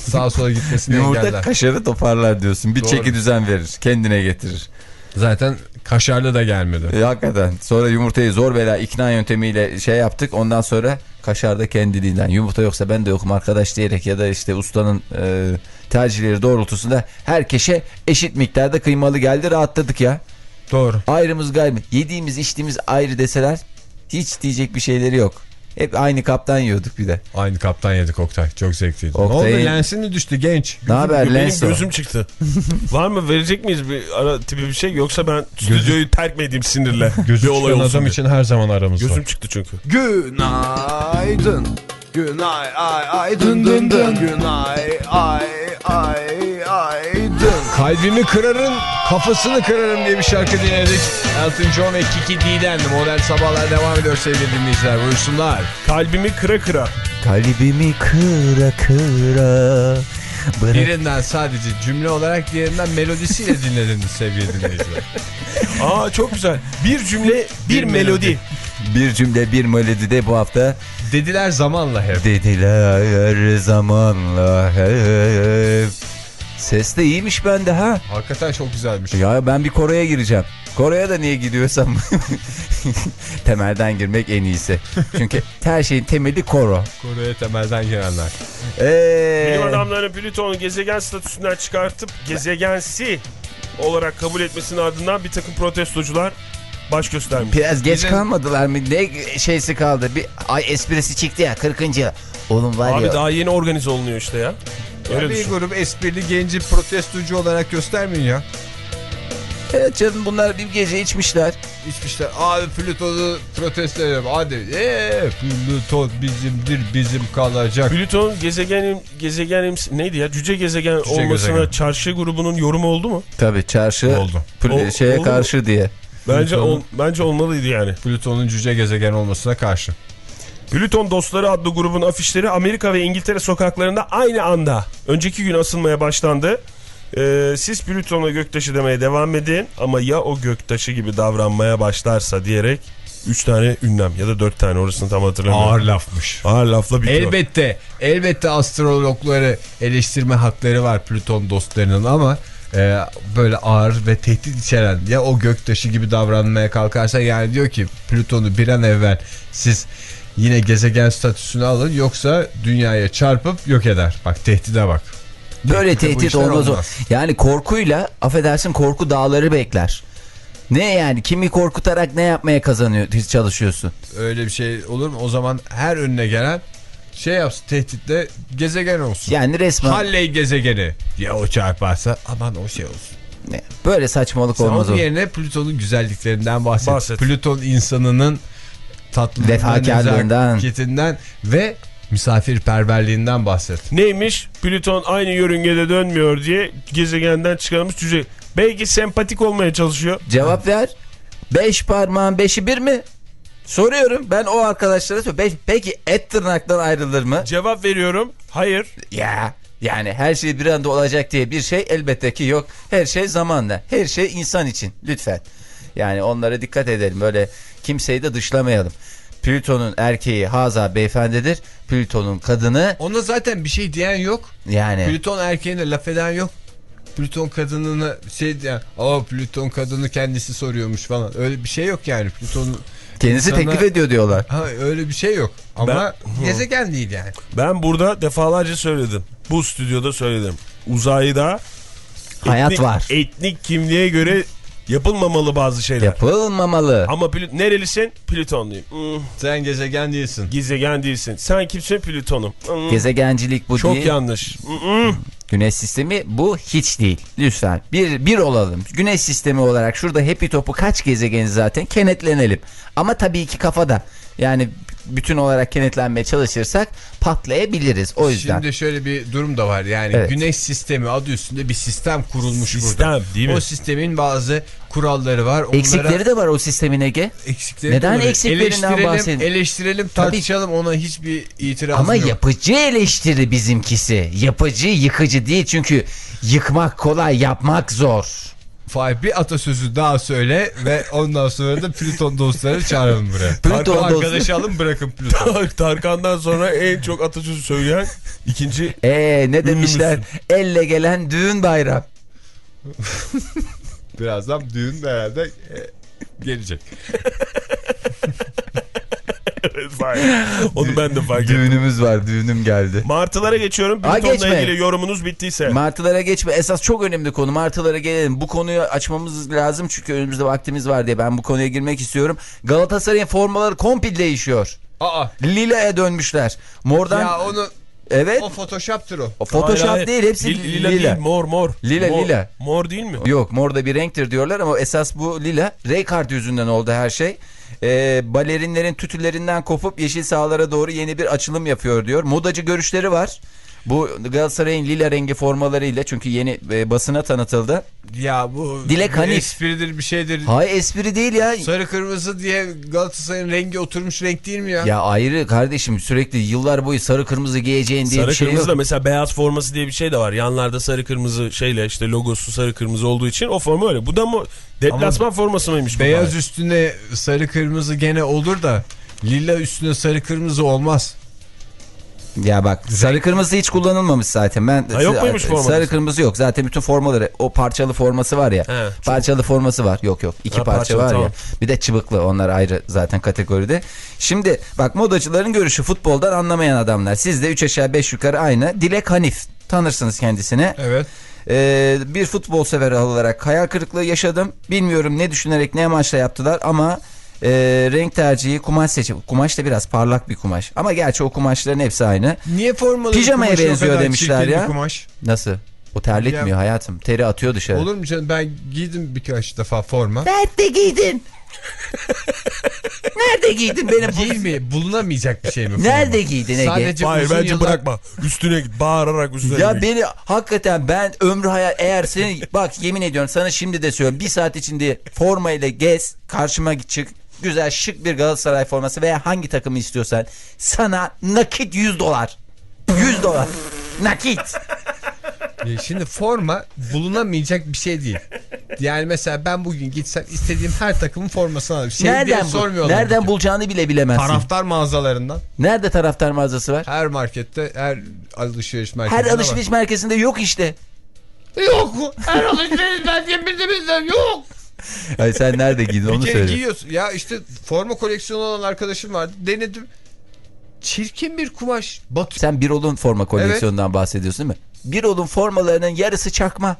Sağa sola gitmesini Yumurta engeller. kaşarı toparlar diyorsun. Bir Doğru. çeki düzen verir. Kendine getirir. Zaten kaşarlı da gelmedi. E, hakikaten. Sonra yumurtayı zor bela ikna yöntemiyle şey yaptık. Ondan sonra kaşar da kendiliğinden. Yumurta yoksa ben de yokum arkadaş diyerek ya da işte ustanın e, tercihleri doğrultusunda herkese eşit miktarda kıymalı geldi. Rahatladık ya. Doğru. Ayrımız gayrı. Yediğimiz içtiğimiz ayrı deseler hiç diyecek bir şeyleri yok. Hep aynı kaptan yiyorduk bir de. Aynı kaptan yedik Oktay. Çok zevkliydi. Ne Oktay'ın- oldu lensini düştü genç. Ne haber Lens gözüm çıktı. *laughs* Var mı verecek miyiz bir ara tipi bir şey yoksa ben stüdyoyu terk mi edeyim sinirle? *laughs* Gözü bir olay olsun adam diye. için her zaman aramızda. Gözüm çıktı çünkü. Günaydın. Günay ay ay dın dın dın. Günay ay ay ay. Kalbimi kırarım, kafasını kırarım diye bir şarkı dinledik. Elton John ve Kiki D'den Modern Sabahlar devam ediyor sevgili dinleyiciler. Buyursunlar. Kalbimi kıra kıra. Kalbimi kıra kıra. Bırak. Birinden sadece cümle olarak diğerinden melodisiyle dinlediniz sevgili dinleyiciler. *laughs* Aa çok güzel. Bir cümle bir, Bir melodi. melodi. Bir cümle bir melodi de bu hafta Dediler zamanla hep. dediler zamanla hep. Ses de iyiymiş bende ha. Hakikaten çok güzelmiş. Ya ben bir koroya gireceğim. Koroya da niye gidiyorsam *laughs* temelden girmek en iyisi. Çünkü her şeyin temeli koro. Kore'ye temelden girenler. Bilim Ee, adamları Plüton'u gezegen statüsünden çıkartıp gezegensi olarak kabul etmesinin ardından bir takım protestocular baş göstermiş. biraz geç Bizim- kalmadılar mı? Ne şeysi kaldı? Bir ay esprisi çıktı ya 40. yıl. Oğlum var Abi ya. daha yeni organize olunuyor işte ya. Öyle bir düşün. grup esprili genci protestocu olarak göstermeyin ya. Evet canım bunlar bir gece içmişler. İçmişler. Abi Plüton'u protesto ediyorum. Hadi. Eee Plüton bizimdir bizim kalacak. Plüton gezegenim gezegenim neydi ya? Cüce gezegen olmasına gezegen. çarşı grubunun yorumu oldu mu? Tabii çarşı Oldu. pl- O- şeye oldu mu? karşı diye. Bence ol- bence olmalıydı yani. Plüton'un cüce gezegen olmasına karşı. Plüton Dostları adlı grubun afişleri Amerika ve İngiltere sokaklarında aynı anda önceki gün asılmaya başlandı. Ee, siz Plüton'a göktaşı demeye devam edin ama ya o göktaşı gibi davranmaya başlarsa diyerek 3 tane ünlem ya da 4 tane orasını tam hatırlamıyorum. Ağır Ağır, lafmış. lafla bitiyor. Elbette, elbette astrologları eleştirme hakları var Plüton dostlarının ama e, böyle ağır ve tehdit içeren ya o göktaşı gibi davranmaya kalkarsa yani diyor ki Plüton'u bir an evvel siz yine gezegen statüsünü alın yoksa dünyaya çarpıp yok eder. Bak tehdide bak. Böyle *laughs* tehdit işler olmaz. o. olmaz. Yani korkuyla affedersin korku dağları bekler. Ne yani kimi korkutarak ne yapmaya kazanıyor çalışıyorsun? Öyle bir şey olur mu? O zaman her önüne gelen şey yapsın tehditle gezegen olsun. Yani resmen Halley gezegeni. Ya o çarparsa aman o şey olsun. ne? böyle saçmalık Sen olmaz onun o. yerine Plüton'un güzelliklerinden bahset. Bahset. Plüton insanının tatlılığından, Vefakarlığından. nezaketinden ve misafirperverliğinden bahset. Neymiş? Plüton aynı yörüngede dönmüyor diye gezegenden çıkarılmış cüce. Belki sempatik olmaya çalışıyor. Cevap ver. Beş parmağın beşi bir mi? Soruyorum ben o arkadaşlara soruyorum. Peki et tırnaktan ayrılır mı? Cevap veriyorum. Hayır. Ya yani her şey bir anda olacak diye bir şey elbette ki yok. Her şey zamanla. Her şey insan için. Lütfen. Yani onlara dikkat edelim. Böyle kimseyi de dışlamayalım. Plüton'un erkeği Haza beyefendidir. Plüton'un kadını Ona zaten bir şey diyen yok. yani Plüton erkeğine laf eden yok. Plüton kadınını şey diyen, o Plüton kadını kendisi soruyormuş falan. Öyle bir şey yok yani. Plüton kendisi insana- teklif ediyor diyorlar. Ha öyle bir şey yok. Ama Ben- gezegen değil yani. Ben burada defalarca söyledim. Bu stüdyoda söyledim. Uzayda Hayat etnik- var. Etnik kimliğe göre yapılmamalı bazı şeyler. Yapılmamalı. Ama Plü- nerelisin? Plütonluyum. Hmm, Sen gezegen değilsin. gezegen değilsin. Sen kimsin? Plütonum. Hmm, Gezegencilik bu Çok değil. yanlış. Hmm, Güneş sistemi bu hiç değil. Lütfen bir, bir olalım. Güneş sistemi olarak şurada happy topu kaç gezegeni zaten kenetlenelim. Ama tabii ki kafada. Yani bütün olarak kenetlenmeye çalışırsak patlayabiliriz. O yüzden. Şimdi şöyle bir durum da var. Yani Evet. güneş sistemi adı üstünde bir sistem kurulmuş Sistem, burada. değil mi? O sistemin bazı kuralları var. Onlara Eksikleri de var o sistemin Ege. eksikleri Neden eksiklerinden eleştirelim, bahsedin? eleştirelim, tartışalım. Ona hiçbir itirazım Ama yok. yapıcı eleştiri bizimkisi. Yapıcı, yıkıcı değil. Çünkü yıkmak kolay, yapmak zor. Fahir bir atasözü daha söyle ve ondan sonra da Plüton dostları çağıralım buraya. Plüton Tarkan arkadaşı alın bırakın Plüton. Tarkan'dan sonra en çok atasözü söyleyen ikinci Ee ne demişler? Elle gelen düğün bayram. Birazdan düğün de herhalde e, *laughs* gelecek. Onu ben de fark ettim. Düğünümüz var, düğünüm geldi. Martılara geçiyorum. Plüton'la geçme. ilgili yorumunuz bittiyse. Martılara geçme. Esas çok önemli konu. Martılara gelelim. Bu konuyu açmamız lazım çünkü önümüzde vaktimiz var diye ben bu konuya girmek istiyorum. Galatasaray'ın formaları komple değişiyor. Aa Lila'ya dönmüşler. Mordan ya onu evet. o photoshop'tır o. O Photoshop Hayır, hayır. değil hepsi Lila, lila. değil mor mor. Lila, mor, lila. Mor değil mi? Yok mor da bir renktir diyorlar ama esas bu lila. Raykart yüzünden oldu her şey. Ee, balerinlerin tütülerinden kopup yeşil sahalara doğru yeni bir açılım yapıyor diyor. Modacı görüşleri var. Bu Galatasaray'ın lila rengi formalarıyla çünkü yeni e, basına tanıtıldı. Ya bu Dilek bir Hanif. espridir bir şeydir. Hay espri değil ya. Sarı kırmızı diye Galatasaray'ın rengi oturmuş renk değil mi ya? Ya ayrı kardeşim sürekli yıllar boyu sarı kırmızı giyeceğin diye Sarı bir şey kırmızı da mesela beyaz forması diye bir şey de var. Yanlarda sarı kırmızı şeyle işte logosu sarı kırmızı olduğu için o forma öyle. Bu da mı deplasman forması mıymış? bu Beyaz bari? üstüne sarı kırmızı gene olur da lila üstüne sarı kırmızı olmaz. Ya bak sarı kırmızı hiç kullanılmamış zaten. Ben Ha, yok muymuş forması? Sarı kırmızı yok. Zaten bütün formaları o parçalı forması var ya. He, çok- parçalı forması var. Yok yok. iki Ha, parça parçalı, var tamam. ya. Bir de çıbıklı. Onlar ayrı zaten kategoride. Şimdi bak modacıların görüşü futboldan anlamayan adamlar. Siz de 3 aşağı 5 yukarı aynı. Dilek Hanif. Tanırsınız kendisini. Evet. Ee, bir futbol sever olarak hayal kırıklığı yaşadım. Bilmiyorum ne düşünerek ne amaçla yaptılar ama e, renk tercihi kumaş seçim. Kumaş da biraz parlak bir kumaş. Ama gerçi o kumaşların hepsi aynı. Niye formalı Pijamaya benziyor demişler ya. kumaş? Nasıl? O terletmiyor Ya- hayatım. Teri atıyor dışarı. Olur mu canım ben giydim birkaç defa forma. Nerede giydin? Nerede giydin benim? Değil mi? Bulunamayacak bir şey mi? forma? Nerede giydin Ege? Sadece Hayır bence yıllar- bırakma. Üstüne git bağırarak üstüne Ya git. beni hakikaten ben ömrü hayal eğer seni bak yemin ediyorum sana şimdi de söylüyorum bir saat içinde formayla gez karşıma git güzel şık bir Galatasaray forması veya hangi takımı istiyorsan sana nakit 100 dolar 100 dolar nakit Şimdi forma bulunamayacak bir şey değil. Yani mesela ben bugün gitsem istediğim her takımın formasını alırım. Şey nereden bu, nereden bulacağını bile bilemezsin Taraftar mağazalarından. nerede taraftar mağazası var Her markette, her alışveriş merkezinde her alışveriş merkezinde yok işte var. Yok. Her alışveriş merkezimizde yok. *laughs* Ay sen nerede giydin Bir onu kere söyle giyiyorsun. Ya işte forma koleksiyonu olan arkadaşım vardı. Denedim. Çirkin bir kumaş. Batu. sen Birol'un forma koleksiyonundan bahsediyorsun değil mi Birol'un formalarının yarısı çakma.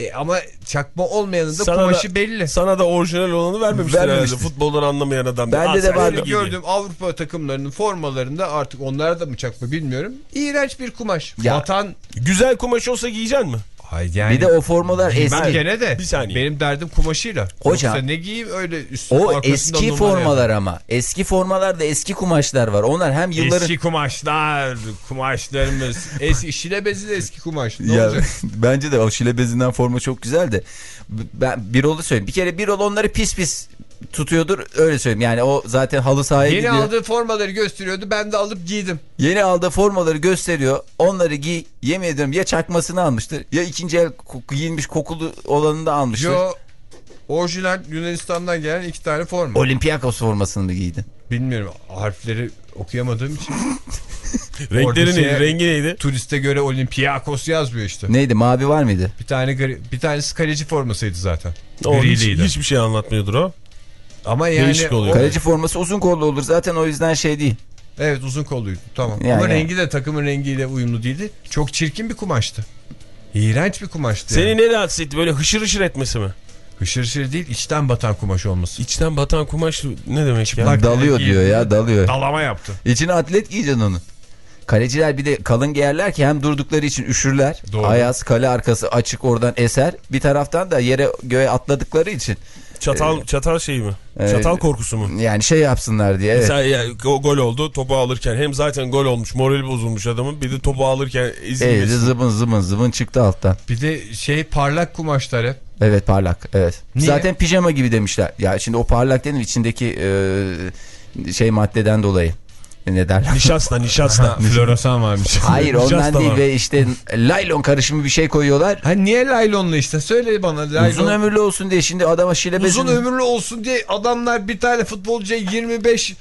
E, ama çakma olmayanın da Sana da- kumaşı belli. Sana da orijinal olanı vermemişler herhalde. Futboldan anlamayan adam. Aa, de sen vardı. gördüğüm Avrupa takımlarının formalarında artık onlar da mı çakma bilmiyorum. İğrenç bir kumaş. Ya- Vatan Güzel kumaş olsa giyeceksin mi? Hayır yani. Bir de o formalar ben eski. gene de Bir saniye. benim derdim kumaşıyla. Hocam- Yoksa ne giyeyim öyle üstü O eski formalar ama. Eski formalarda eski kumaşlar var. Onlar hem yılların... Eski kumaşlar, kumaşlarımız. *laughs* Eski şile bezi de eski kumaş. Ne Ya, olacak? *laughs* bence de o şile bezinden forma çok güzeldi. Ben Birol'u söyleyeyim. Bir kere Birol onları pis pis tutuyordur öyle söyleyeyim. Yani o zaten halı sahaya Yeni gidiyor. aldığı formaları gösteriyordu. Ben de alıp giydim. Yeni aldığı formaları gösteriyor. Onları giy. Yemin ediyorum ya çakmasını almıştır ya ikinci el giyilmiş kokulu olanını da almıştır. Yo orijinal Yunanistan'dan gelen iki tane forma. Olympiakos formasını mı giydin? Bilmiyorum harfleri okuyamadığım için. *laughs* Renkleri Orada neydi? Rengi neydi? Turiste göre Olympiakos yazmıyor işte. Neydi mavi var mıydı? Bir tane gri- bir tanesi kaleci formasıydı zaten. O hiç, Griliydi. hiçbir şey anlatmıyordur o. Ama yani Değişik oluyor. Kaleci forması uzun kollu olur zaten o yüzden şey değil. evet uzun kolluydu. Tamam. Yani- Ama rengi de takımın rengiyle uyumlu değildi. Çok çirkin bir kumaştı. İğrenç bir kumaştı. Seni yani. ne rahatsız etti? Böyle hışır hışır etmesi mi? Hışır hışır değil içten batan kumaş olması. İçten batan kumaş ne demek ya? Bak- dalıyor diyor ya dalıyor. Dalama yaptı. İçine atlet giyeceksin onu. Kaleciler bir de kalın giyerler ki hem durdukları için üşürler. Doğru. Ayaz kale arkası açık oradan eser. Bir taraftan da yere göğe atladıkları için Çatal çatal şeyi mi? Evet. Çatal korkusu mu? yani şey yapsınlar diye. Evet. Mesela ya, go- gol oldu topu alırken hem zaten gol olmuş morali bozulmuş adamın bir de topu alırken Evet, ezilmesin. zıbın zıbın zıbın çıktı alttan. Bir de şey parlak kumaşlar hep. Evet parlak evet. Niye? Zaten pijama gibi demişler. Ya şimdi o parlak dedim içindeki e, şey maddeden dolayı. Ne derler? Nişasta nişasta. *laughs* Floresan varmış. Hayır ondan Nişasta değil var. ve işte laylon karışımı bir şey koyuyorlar. Ha niye laylonlu işte söyle bana laylon. Uzun ömürlü olsun diye şimdi adama şile Uzun ömürlü olsun diye adamlar bir tane futbolcuya 25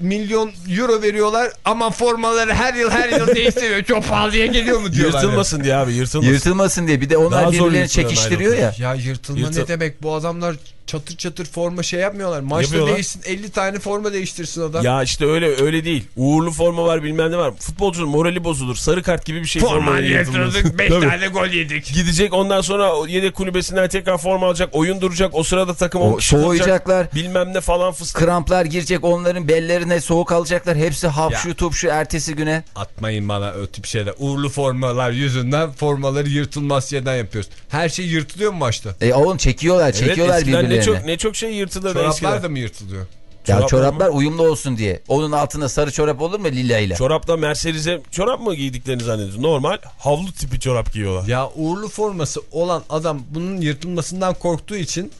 milyon euro veriyorlar ama formaları her yıl her yıl *laughs* değiştiriyor. Çok pahalıya geliyor mu diyorlar. Yırtılmasın diye abi yırtılmasın. Yırtılmasın diye bir de onlar Daha birbirlerini çekiştiriyor ya. Ya yırtılma Yırtıl- ne demek bu adamlar çatır çatır forma şey yapmıyorlar. Maçta Yapıyorlar. değişsin 50 tane forma değiştirsin adam. Ya işte öyle öyle değil. Uğurlu forma var bilmem ne var. Futbolcunun morali bozulur. Sarı kart gibi bir şey forma yırtılmaz. 5 Tabii. tane gol yedik. Gidecek ondan sonra yedek kulübesinden tekrar forma alacak. Oyun duracak. O sırada takım O soğuyacaklar. Bilmem ne falan fıstık. Kramplar girecek onların bellerine soğuk alacaklar. Hepsi hapşu tupşu ertesi güne. Atmayın bana o tip şeyler. Uğurlu formalar yüzünden formaları yırtılmaz yerden yapıyoruz. Her şey yırtılıyor mu maçta? E oğlum çekiyorlar Evet çekiyorlar eskiden ne çok, ne çok şey yırtılırdı Çoraplar eskiden. da mı yırtılıyor? Ya Çoraplar çoraplar mı? uyumlu olsun diye. Onun altına sarı çorap olur mu lila ile? Çorapla Mercedes'e çorap mı giydiklerini zannediyorsun? Normal havlu tipi çorap giyiyorlar. Ya uğurlu forması olan adam bunun yırtılmasından korktuğu için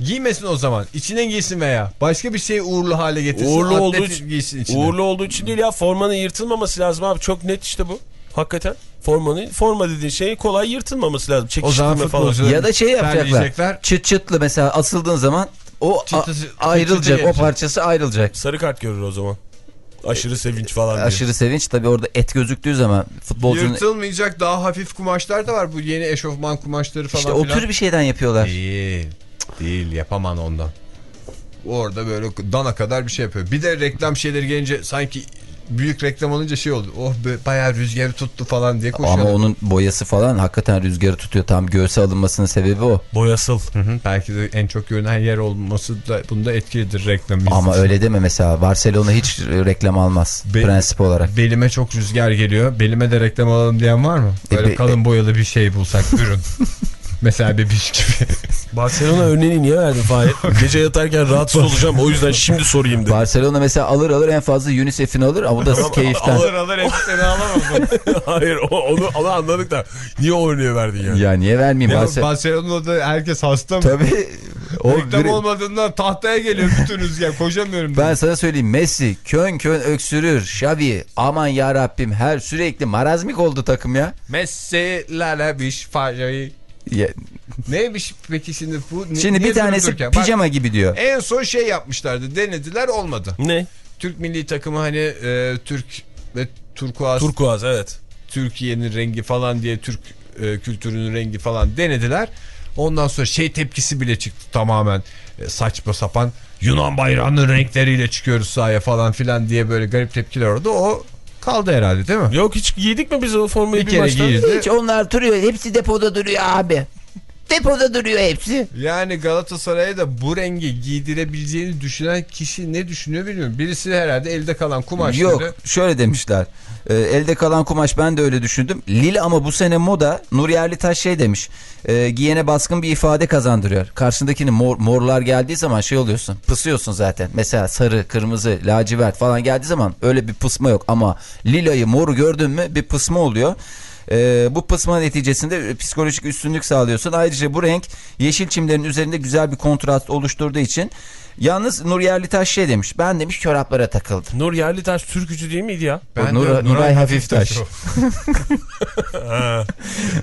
giymesin o zaman. İçine giysin veya başka bir şeyi uğurlu hale getirsin. Uğurlu olduğu için- giysin içine. Uğurlu olduğu için değil ya formanın yırtılmaması lazım abi. Çok net işte bu. Hakikaten. Formanın forma dediğin şey kolay yırtılmaması lazım. Çekiştirme falan. Ya da şey yapacaklar. Çıt çıtlı mesela asıldığın zaman o Çıtı- çıtı ayrılacak. çıtı o parçası ayrılacak. Sarı kart görür o zaman. Aşırı sevinç falan diye. Aşırı sevinç tabii orada et gözüktüğü zaman futbolcunun Yırtılmayacak daha hafif kumaşlar da var. Bu yeni eşofman kumaşları falan işte o filan. tür bir şeyden yapıyorlar. Değil. Değil yapaman ondan. Orada böyle dana kadar bir şey yapıyor. Bir de reklam şeyleri gelince sanki büyük reklam olunca şey oldu. Oh be, bayağı rüzgarı tuttu falan diye koşuyor. Ama onun boyası falan hakikaten rüzgarı tutuyor. Tam göğse alınmasının sebebi o. Boyasıl. Hı hı, belki de en çok görünen yer olması da bunda etkilidir reklam. Ama öyle deme mesela. Barcelona hiç reklam almaz Be- prensip olarak. Belime çok rüzgar geliyor. Belime de reklam alalım diyen var mı? E, Böyle be- kalın boyalı bir şey bulsak ürün. *laughs* Mesela bir biş gibi. *laughs* Barcelona örneğini niye verdin Fahir? *laughs* Gece yatarken rahatsız olacağım o yüzden şimdi sorayım dedim. Barcelona mesela alır alır en fazla UNICEF'ini alır ama bu da *laughs* keyiften. alır alır hepsini alamam. Hayır onu, onu anladık da niye o örneği verdin yani? Ya niye vermeyeyim Barcelona? Barcelona'da herkes hasta mı? Tabii. O Reklam bir- olmadığından tahtaya geliyor bütün rüzgar. Koşamıyorum. Ben sana söyleyeyim Messi kön kön öksürür. Xavi aman ya Rabbim her sürekli marazmik oldu takım ya. Messi lalabiş fajayı. Ya, Neymiş peki şimdi bu? Şimdi bir tanesi dururken? Bak, pijama gibi diyor. en son şey yapmışlardı. Denediler olmadı. Ne? Türk milli takımı hani e, Türk ve turkuaz Turkuaz evet. Türkiye'nin rengi falan diye Türk e, kültürünün rengi falan denediler. Ondan sonra şey tepkisi bile çıktı tamamen e, saçma sapan Yunan bayrağının renkleriyle çıkıyoruz sahaya falan filan diye böyle garip tepkiler oldu. O kaldı herhalde değil mi? Yok hiç giydik mi biz o formayı Bir bir, kere maçta? giyildi. Hiç onlar duruyor. Hepsi depoda duruyor abi. Depoda duruyor hepsi. Yani Galatasaray'a da bu rengi giydirebileceğini düşünen kişi ne düşünüyor bilmiyorum. Birisi herhalde elde kalan kumaşları. Yok şöyle demişler. Ee, elde kalan kumaş ben de öyle düşündüm. Lila ama bu sene moda Nur Yerlitaş şey demiş. E, giyene baskın bir ifade kazandırıyor. Karşındakini mor, morlar geldiği zaman şey oluyorsun. Pısıyorsun zaten. Mesela sarı, kırmızı, lacivert falan geldiği zaman öyle bir pısma yok. Ama lilayı moru gördün mü bir pısma oluyor. Ee, bu pısma neticesinde psikolojik üstünlük sağlıyorsun. Ayrıca bu renk yeşil çimlerin üzerinde güzel bir kontrast oluşturduğu için yalnız Nur Yerlitaş şey demiş. Ben demiş çoraplara takıldım. Nur Yerlitaş türkücü değil miydi ya? Ben Nur- de Nuray Hafiftaş. *laughs*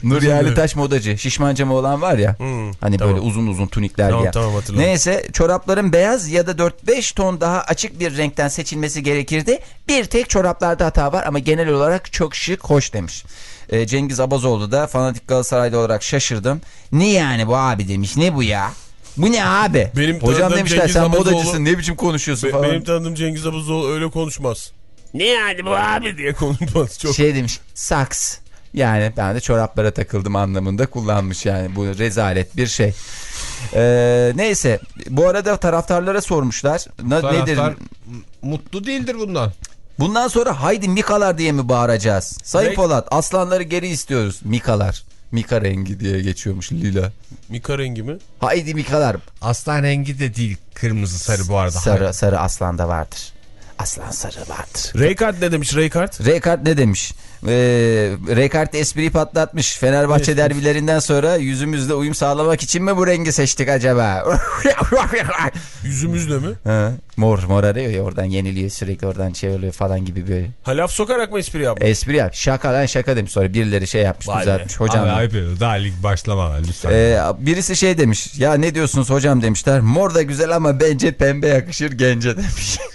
Nur Yerlitaş modacı. Şişman camı olan var ya. Hmm, Hani tamam. böyle uzun uzun tunikler Tamam, giyen. tamam, hatırladım. Neyse çorapların beyaz ya da 4-5 ton daha açık bir renkten seçilmesi gerekirdi. Bir tek çoraplarda hata var ama genel olarak çok şık, hoş demiş. Ee, Cengiz Abazoğlu da fanatik Galatasaraylı olarak şaşırdım. Ne yani bu abi demiş. Ne bu ya? Bu ne abi? Benim Hocam tanıdığım demişler Cengiz sen modacısın ne biçim konuşuyorsun Be- falan. benim tanıdığım Cengiz Abuzoğlu öyle konuşmaz. Ne yani bu abi diye konuşmaz. Çok Şey demiş saks. Yani ben de çoraplara takıldım anlamında kullanmış yani bu rezalet bir şey. Ee, neyse bu arada taraftarlara sormuşlar. Na- Taraftar nedir? mutlu değildir bundan. Bundan sonra haydi Mikalar diye mi bağıracağız? Sayın Renk- Polat aslanları geri istiyoruz. Mikalar. Mika rengi diye geçiyormuş lila. Mika rengi mi? Haydi Mikalar. Aslan rengi de değil kırmızı sarı bu arada. Sarı, sarı aslan da vardır. Aslan sarı vardır. Raykart ne demiş Raykart? Rekart ne demiş? Ee, Rekart espriyi patlatmış. Fenerbahçe derbilerinden sonra yüzümüzle uyum sağlamak için mi bu rengi seçtik acaba? *laughs* Yüzümüzle mi? Ha, mor mor arıyor ya oradan yeniliyor sürekli oradan şey oluyor falan gibi böyle. Ha laf sokarak mı espri yapmış? Espri yap. Şaka lan şaka demiş sonra birileri şey yapmış Vay be. düzeltmiş. Hocam Abi ayıp ediyor. Daha lig başlamadan lütfen. Ee, birisi şey demiş ya ne diyorsunuz hocam demişler mor da güzel ama bence pembe yakışır gence demiş. *laughs*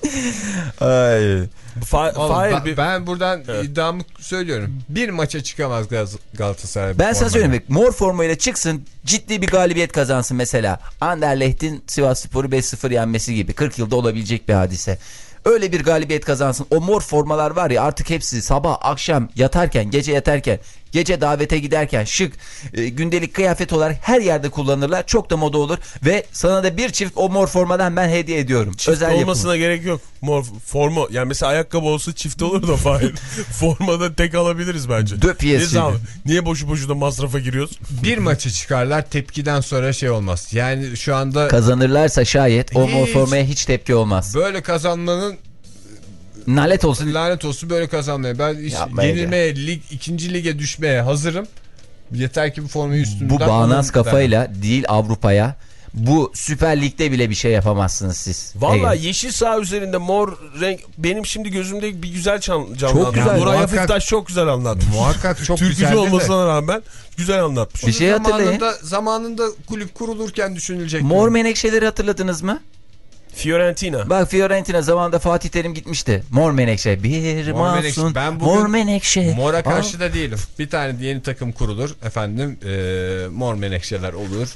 *laughs* Ay. Fa Oğlum, Fahir ben, bir... ben buradan iddiamı söylüyorum. Bir maça çıkamaz Galatasaray. Ben sana söyleyeyim mor formayla çıksın ciddi bir galibiyet kazansın mesela. Anderlecht'in Sivas Spor'u 5-0 yenmesi gibi 40 yılda olabilecek bir hadise. Öyle bir galibiyet kazansın. O mor formalar var ya artık hepsi sabah akşam yatarken gece yatarken gece davete giderken şık e, gündelik kıyafet olarak her yerde kullanırlar. Çok da moda olur ve sana da bir çift o mor formadan ben hediye ediyorum. Çift Özel olmasına gerek yok. Mor forma yani mesela ayakkabı olsa çift olur da Fahir. *laughs* Formada tek alabiliriz bence. Dö piyesi. Ne zaman- Niye boşu boşuna masrafa giriyoruz? Bir maçı çıkarlar tepkiden sonra şey olmaz. Yani şu anda Kazanırlarsa şayet o mor Hiç. formaya hiç tepki olmaz. böyle kazanmanın Nalet olsun. lanet olsun böyle kazanmaya. Ben Yapmaya yenilmeye, lig, ikinci lige düşmeye hazırım. Yeter ki bu formayı üstümden... Bu bağnaz kafayla değil Avrupa'ya bu Süper Lig'de bile bir şey yapamazsınız siz. Valla yeşil sağ üzerinde mor renk benim şimdi gözümde bir güzel can, canlandı. Çok güzel. Nuray Muhakkak- Hafiftaş çok güzel anlatmış. Muhakkak çok Türkücü güzeldir de. olmasına rağmen güzel anlatmış. Bir şey hatırlayın. zamanında, zamanında kulüp kurulurken düşünülecek. Mor menekşeleri hatırladınız mı? Fiorentina. Bak Fiorentina zamanında Fatih Terim gitmişti. Mor menekşe bir Mor menekşe. masum. Ben bugün mor menekşe. Mora karşı Aa, da değilim. Bir tane yeni takım kurulur. Efendim eee, mor menekşeler olur.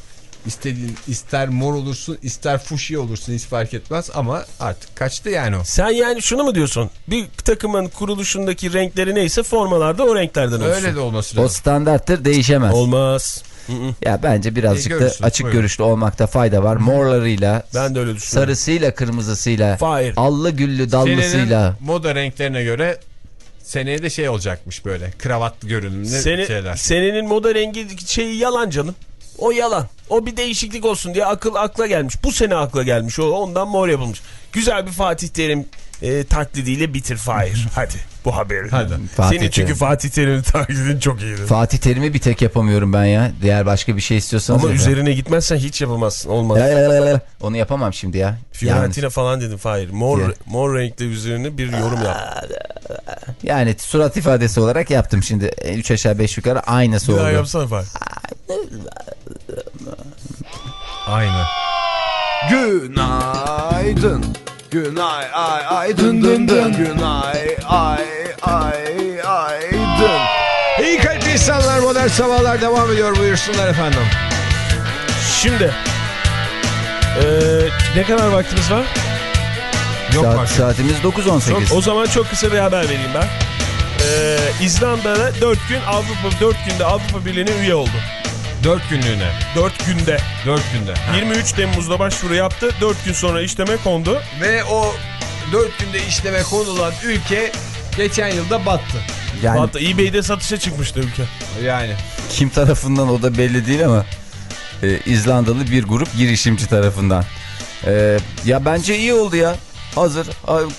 İstediğin ister mor olursun ister fuşya olursun hiç fark etmez ama artık kaçtı yani o. Sen yani şunu mu diyorsun? Bir takımın kuruluşundaki renkleri neyse formalarda o renklerden olsun. Öyle de olması O lazım. standarttır değişemez. Olmaz. Ya bence birazcık İyi da açık buyurun. görüşlü olmakta fayda var. Morlarıyla, Ben de öyle düşünüyorum. sarısıyla, kırmızısıyla, Fahir. allı güllü dallısıyla. Senenin moda renklerine göre seneye de şey olacakmış böyle kravat görünümlü Seni, şeyler. senenin moda rengi şeyi yalan canım. O yalan. O bir değişiklik olsun diye akıl akla gelmiş. Bu sene akla gelmiş. O ondan mor yapılmış. Güzel bir Fatih Terim e, taklidiyle bitir Fahir. *laughs* Hadi bu haberi. Hadi. Fatih Senin çünkü Terim. Fatih Terim'in taklidin çok iyiydi. Fatih Terim'i bir tek yapamıyorum ben ya. Diğer başka bir şey istiyorsanız. Ama üzerine gitmezsen hiç yapamazsın. Olmaz. La la la la. Onu yapamam şimdi ya. Fiorentina falan dedim Fahir. Mor, Evet. mor renkli üzerine bir yorum yap. Yani, surat ifadesi olarak yaptım şimdi. 3 aşağı 5 yukarı aynısı Bir daha oldu. yapsana Fahir. Aynen. Günaydın. Günay ay ay dın dın dın. Günay ay ay ay dın. İyi kalpli insanlar modern sabahlar devam ediyor buyursunlar efendim. Şimdi. e, ne kadar vaktimiz var? Yok Saat, başka. saatimiz 9.18. Çok, o zaman çok kısa bir haber vereyim ben. Ee, İzlanda'da 4 gün Avrupa 4 günde Avrupa Birliği'ne üye oldu. 4 günlüğüne. 4 günde. 4 günde. 23 Temmuz'da başvuru yaptı. 4 gün sonra işleme kondu. Ve o 4 günde işleme konulan ülke geçen yılda battı. Yani Hatta eBay'de satışa çıkmıştı ülke. Yani. kim tarafından o da belli değil ama e, İzlandalı bir grup girişimci tarafından. E, ya bence iyi oldu ya. Hazır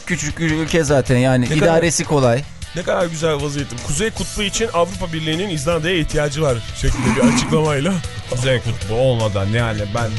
küçük ülke zaten yani Ne idaresi kolay. Ne kadar güzel vaziyetim. Kuzey Kutbu için Avrupa Birliği'nin İzlanda'ya ihtiyacı var şeklinde bir açıklamayla. *laughs* Kuzey Kutbu olmadan yani ben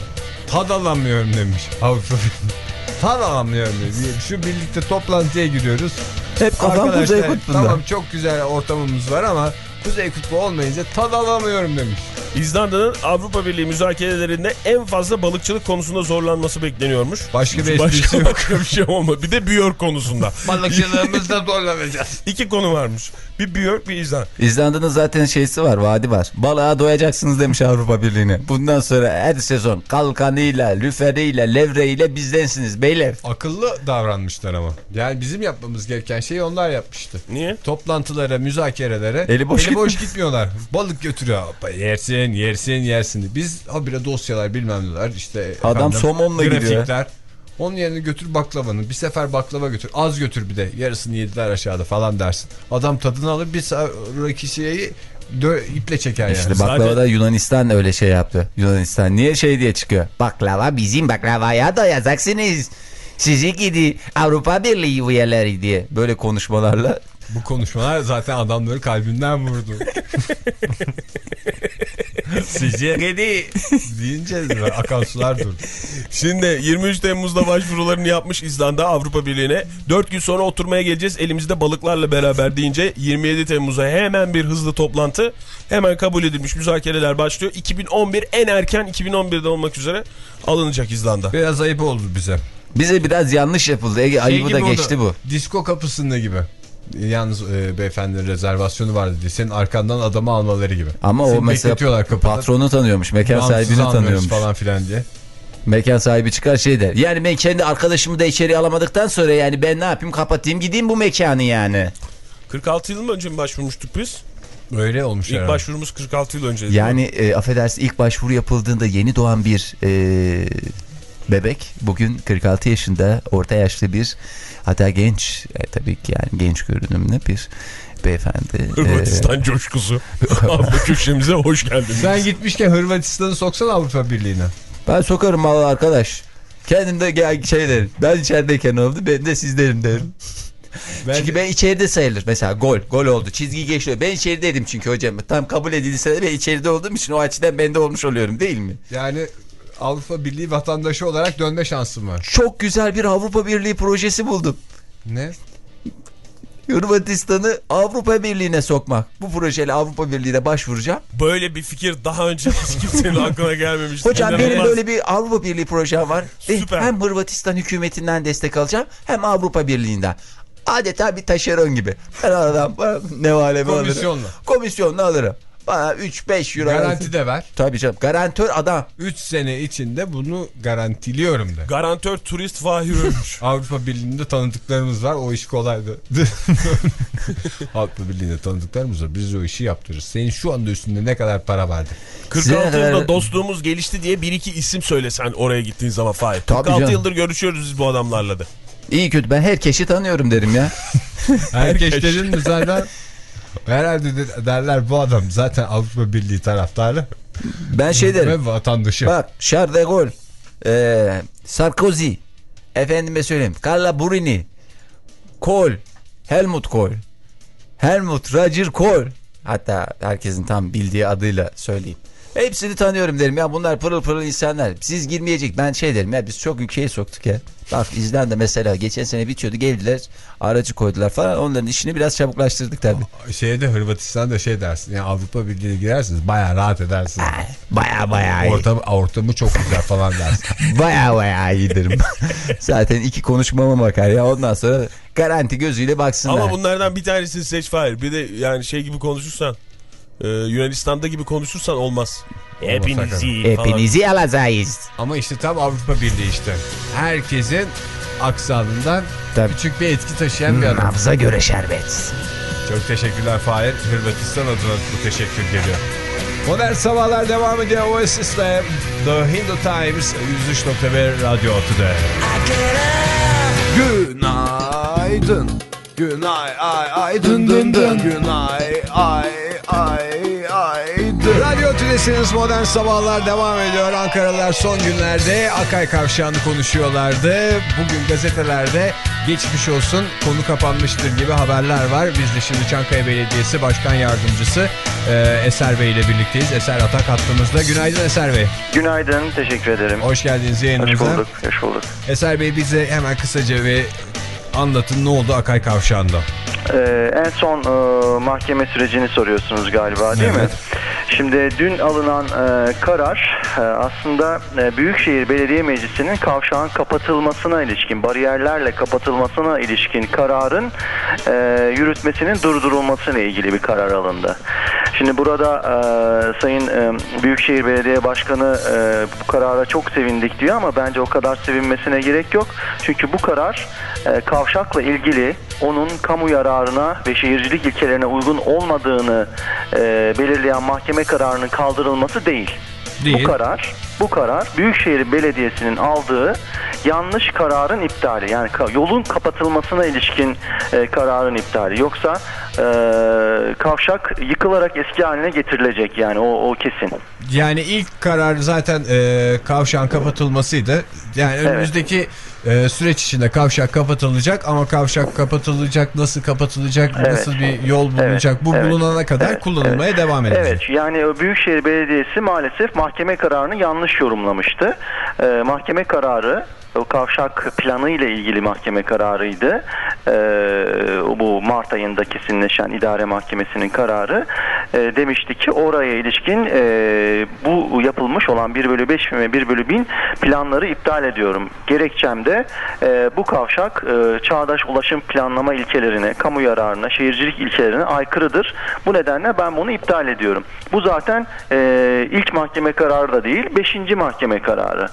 tad alamıyorum demiş Avrupa Birliği. Tad alamıyorum demiş. Şu birlikte toplantıya giriyoruz. Hep Arkadaşlar, Kuzey Kutbu'nda. Tamam çok güzel ortamımız var ama Kuzey Kutbu olmayınca tad alamıyorum demiş. İzlanda'nın Avrupa Birliği müzakerelerinde en fazla balıkçılık konusunda zorlanması bekleniyormuş. Başka bir Başka, başka bir şey olmadı. Bir de Björk konusunda. *laughs* Balıkçılığımızda zorlanacağız. İki konu varmış. Bir Björk bir İzlanda. İzlanda'nın zaten şeysi var, vaadi var. Balığa doyacaksınız demiş Avrupa Birliği'ne. Bundan sonra her sezon kalkanıyla, lüferiyle, levreyle bizdensiniz beyler. Akıllı davranmışlar ama. Yani bizim yapmamız gereken şeyi onlar yapmıştı. Niye? Toplantılara, müzakerelere Eli boş gitmiyor. gitmiyorlar. Balık götürüyor. Yersin, yersin, yersin. Biz habire dosyalar bilmem neler işte. Adam somonla gidiyor ya. Grafikler. Onun yerine götür baklavanı. Bir sefer baklava götür. Az götür bir de. Yarısını yediler aşağıda falan dersin. Adam tadını alır bir sonraki şeyi iple çeker yani. İşte baklavada Yunanistan öyle şey yaptı. Yunanistan niye şey diye çıkıyor? Baklava bizim baklavaya doyacaksınız. Sizi gidi Avrupa Birliği üyeleri diye böyle konuşmalarla Bu konuşmalar zaten adamları kalbinden vurdu. *laughs* Sizce *laughs* ready deyince akan sular durdu. Şimdi 23 Temmuz'da başvurularını yapmış İzlanda Avrupa Birliği'ne. 4 gün sonra oturmaya geleceğiz elimizde balıklarla beraber deyince 27 Temmuz'a hemen bir hızlı toplantı. Hemen kabul edilmiş müzakereler başlıyor. 2011 en erken 2011'de olmak üzere alınacak İzlanda. Biraz ayıp oldu bize. bize biraz yanlış yapıldı. Ege ayıbı da Şey geçti bu. Disko kapısında gibi. Yalnız e, beyefendinin rezervasyonu vardı diye. Senin arkandan adamı almaları gibi. Ama Seni o mesela kapıda. patronu tanıyormuş, mekan sahibini tanıyormuş. falan filan diye. Mekan sahibi çıkar şey der. Yani ben kendi arkadaşımı da içeri alamadıktan sonra yani ben ne yapayım kapatayım gideyim bu mekanı yani. 46 yıl mı önce mi başvurmuştuk biz? Öyle olmuş İlk herhalde. başvurumuz 46 yıl önce. Yani e, affedersin ilk başvuru yapıldığında yeni doğan bir e, bebek bugün 46 yaşında orta yaşlı bir hatta genç e, tabii ki yani genç görünümlü bir beyefendi. E, Hırvatistan coşkusu. *laughs* Avrupa köşemize hoş geldiniz. Sen gitmişken Hırvatistan'ı soksan Avrupa Birliği'ne. ben sokarım valla arkadaş. Kendim de gel şey derim. Ben içerideyken oldu ben de siz derim derim. Çünkü ben içeride sayılır. Mesela gol. Gol oldu. Çizgi geçiyor. Ben içerideydim çünkü hocam. Tam kabul edildiyse de ben içeride olduğum için o açıdan ben de olmuş oluyorum değil mi? Yani Avrupa Birliği vatandaşı olarak dönme şansım var. Çok güzel bir Avrupa Birliği projesi buldum. Ne? Hırvatistan'ı Avrupa Birliği'ne sokmak. Bu projeyle Avrupa Birliği'ne başvuracağım. Böyle bir fikir daha önce hiç kimsenin aklına gelmemişti. Hocam benim İnanılmaz. böyle bir Avrupa Birliği projem var. Ve Süper. hem Hırvatistan hükümetinden destek alacağım hem Avrupa Birliği'nden. Adeta bir taşeron gibi. Ben aradan *laughs* ne valemi alırım. Komisyonla. Komisyonla alırım. Bana 3-5 euro. Garanti de ver. Tabii canım. Garantör adam. 3 sene içinde bunu garantiliyorum de. Garantör turist Fahir ölmüş. *laughs* Avrupa Birliği'nde tanıdıklarımız var. O iş kolaydı. *laughs* Avrupa Birliği'nde tanıdıklarımız var. Biz o işi yaptırırız. Senin şu anda üstünde ne kadar para vardı? 46 Size ne yılda kadar- dostluğumuz gelişti diye bir iki isim söylesen oraya gittiğin zaman Fahir. Tabii 46 canım. yıldır görüşüyoruz biz bu adamlarla da. İyi kötü ben herkesi tanıyorum derim ya. *laughs* Herkes dedin mi zaten? Herhalde de- derler bu adam zaten Avrupa Birliği taraftarı Ben şey derim. ve vatandaşı. Bak Charles de Gaulle, e, Sarkozy, efendime söyleyeyim, Carla Bruni, Kohl, Helmut Kohl, Helmut Roger Kohl. Hatta herkesin tam bildiği adıyla söyleyeyim. Hepsini tanıyorum derim ya bunlar pırıl pırıl insanlar. Siz girmeyecek ben şey derim ya biz çok ülkeye soktuk ya. Bak İzlanda mesela geçen sene bitiyordu geldiler aracı koydular falan onların işini biraz çabuklaştırdık tabii. Şeyde Hırvatistan'da şey dersin. Yani Avrupa Birliği'ne girersiniz baya rahat edersiniz. Baya baya iyi. Ortam, ortamı çok güzel falan dersin. *laughs* Baya baya iyi derim. *laughs* Zaten iki konuşmama bakar ya ondan sonra garanti gözüyle baksınlar. Ama bunlardan bir tanesini seç Fahir. Bir de yani şey gibi konuşursan e, Yunanistan'da gibi konuşursan olmaz. Hepinizi. Hepinizi alacağız. Ama işte tam Avrupa Birliği işte. Herkesin aksanından Tabii. küçük bir etki taşıyan bir adam. Nabza göre şerbet. Çok teşekkürler Fahir. Hırvatistan adına bu teşekkür geliyor. Modern Sabahlar devam ediyor. Oasis ve The Hindu Times 103.1 Radyo Otu'da. Günaydın. Günay ay ay dın dın dın. Günay ay ay ay dın. Radyo Tülesi'niz Modern Sabahlar devam ediyor. Ankaralılar son günlerde Akay Kavşağı'nı konuşuyorlardı. Bugün gazetelerde geçmiş olsun konu kapanmıştır gibi haberler var. Biz de şimdi Çankaya Belediyesi Başkan Yardımcısı e, Eser Bey ile birlikteyiz. Eser Atak hattımızda. Günaydın Eser Bey. Günaydın, teşekkür ederim. Hoş geldiniz Hoş yayınımıza. bulduk, hoş bulduk. Eser Bey bize hemen kısaca ve anlatın ne oldu Akay Kavşağı'nda? Ee, en son e, mahkeme sürecini soruyorsunuz galiba değil mi? Evet. Şimdi dün alınan e, karar e, aslında e, Büyükşehir Belediye Meclisi'nin kavşağın kapatılmasına ilişkin, bariyerlerle kapatılmasına ilişkin kararın e, yürütmesinin durdurulmasıyla ilgili bir karar alındı. Şimdi burada e, Sayın e, Büyükşehir Belediye Başkanı e, bu karara çok sevindik diyor ama bence o kadar sevinmesine gerek yok. Çünkü bu karar e, kavşakla ilgili onun kamu yararına ve şehircilik ilkelerine uygun olmadığını e, belirleyen mahkeme kararının kaldırılması değil. Değil. Bu karar, bu karar Büyükşehir Belediyesi'nin aldığı yanlış kararın iptali. Yani yolun kapatılmasına ilişkin e, kararın iptali. Yoksa e, kavşak yıkılarak eski haline getirilecek yani o, o kesin. Yani ilk karar zaten e, kavşağın kapatılmasıydı. Yani önümüzdeki e, süreç içinde kavşak kapatılacak ama kavşak kapatılacak, nasıl kapatılacak, Evet. nasıl bir yol bulunacak Evet, bu evet, bulunana kadar evet, kullanılmaya evet. devam edecek. Evet yani o Büyükşehir Belediyesi maalesef mahkeme kararını yanlış yorumlamıştı. Ee, mahkeme kararı o kavşak planı ile ilgili mahkeme kararıydı. Ee, bu Mart ayında kesinleşen idare mahkemesinin kararı e, demişti ki oraya ilişkin e, bu yapılmış olan 1 bölü 5 ve 1 bölü 1000 planları iptal ediyorum. Gerekçem de e, bu kavşak e, çağdaş ulaşım planlama ilkelerine, kamu yararına, şehircilik ilkelerine aykırıdır. Bu nedenle ben bunu iptal ediyorum. Bu zaten e, ilk mahkeme kararı da değil, 5. mahkeme kararı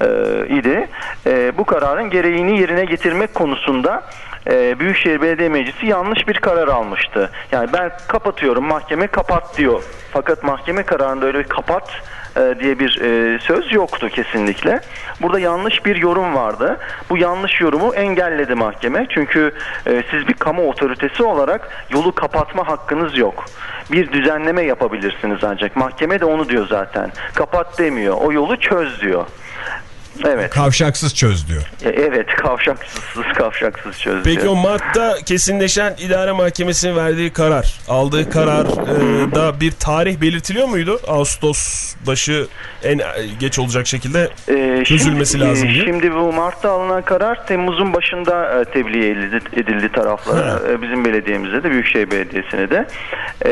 e, idi. E, bu kararın gereğini yerine getirmek konusunda e, Büyükşehir Belediye Meclisi yanlış bir karar almıştı. Yani ben kapatıyorum, mahkeme kapat diyor. Fakat mahkeme kararında öyle bir kapat e, diye bir e, söz yoktu kesinlikle. Burada yanlış bir yorum vardı. Bu yanlış yorumu engelledi mahkeme. Çünkü siz bir kamu otoritesi olarak yolu kapatma hakkınız yok. Bir düzenleme yapabilirsiniz ancak. Mahkeme de onu diyor zaten. Kapat demiyor. O yolu çöz diyor. Evet. Kavşaksız çöz diyor. E, Evet kavşaksız kavşaksız çöz Peki diyor. o Mart'ta kesinleşen idare mahkemesinin verdiği karar, aldığı karar e, da bir tarih belirtiliyor muydu? Ağustos başı en e, geç olacak şekilde Ee, çözülmesi şimdi, lazım e, diye. Şimdi bu Mart'ta alınan karar Temmuz'un başında e, tebliğ edildi, edildi taraflara. E, bizim belediyemize de Büyükşehir Belediyesi'ne de. E,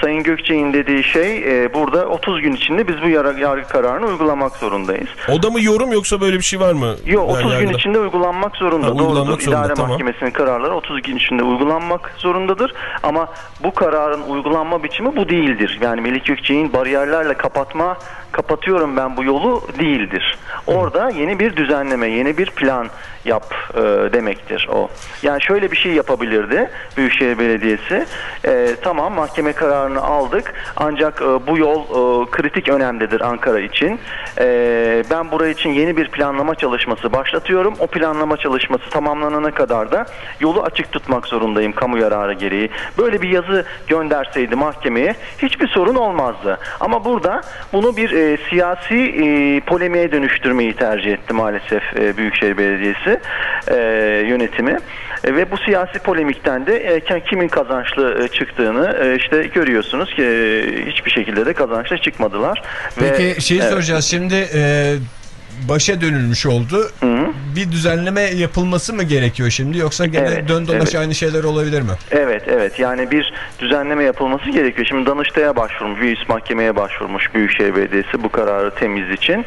Sayın Gökçe'nin dediği şey e, burada 30 gün içinde biz bu yargı, yargı kararını uygulamak zorundayız. O da mı yorum yoksa böyle bir şey var mı? Yok 30 Yani gün yargıda? içinde uygulanmak zorunda. Ha, uygulanmak Doğrudur. zorunda, İdare tamam. Mahkemesi'nin kararları 30 gün içinde uygulanmak zorundadır. Ama bu kararın uygulanma biçimi bu değildir. Yani Melik Gökçe'nin bariyerlerle kapatma kapatıyorum ben bu yolu değildir. Orada yeni bir düzenleme, yeni bir plan yap e, demektir o. Yani şöyle bir şey yapabilirdi Büyükşehir Belediyesi. E, tamam mahkeme kararını aldık ancak e, bu yol e, kritik önemlidir Ankara için. E, ben buraya için yeni bir planlama çalışması başlatıyorum. O planlama çalışması tamamlanana kadar da yolu açık tutmak zorundayım kamu yararı gereği. Böyle bir yazı gönderseydi mahkemeye hiçbir sorun olmazdı. Ama burada bunu bir e, siyasi e, polemiğe dönüştürmeyi tercih etti maalesef e, Büyükşehir Belediyesi e, yönetimi. E, ve bu siyasi polemikten de e, kimin kazançlı e, çıktığını e, işte görüyorsunuz ki e, hiçbir şekilde de kazançlı çıkmadılar. Peki Ve- şeyi Evet. soracağız şimdi e, başa dönülmüş oldu. Bir düzenleme yapılması mı gerekiyor şimdi yoksa gene Evet, dön dolaş evet. aynı şeyler olabilir mi? Evet evet yani bir düzenleme yapılması gerekiyor. Şimdi Danıştay'a başvurmuş, üst mahkemeye başvurmuş Büyükşehir Belediyesi bu kararı temiz için.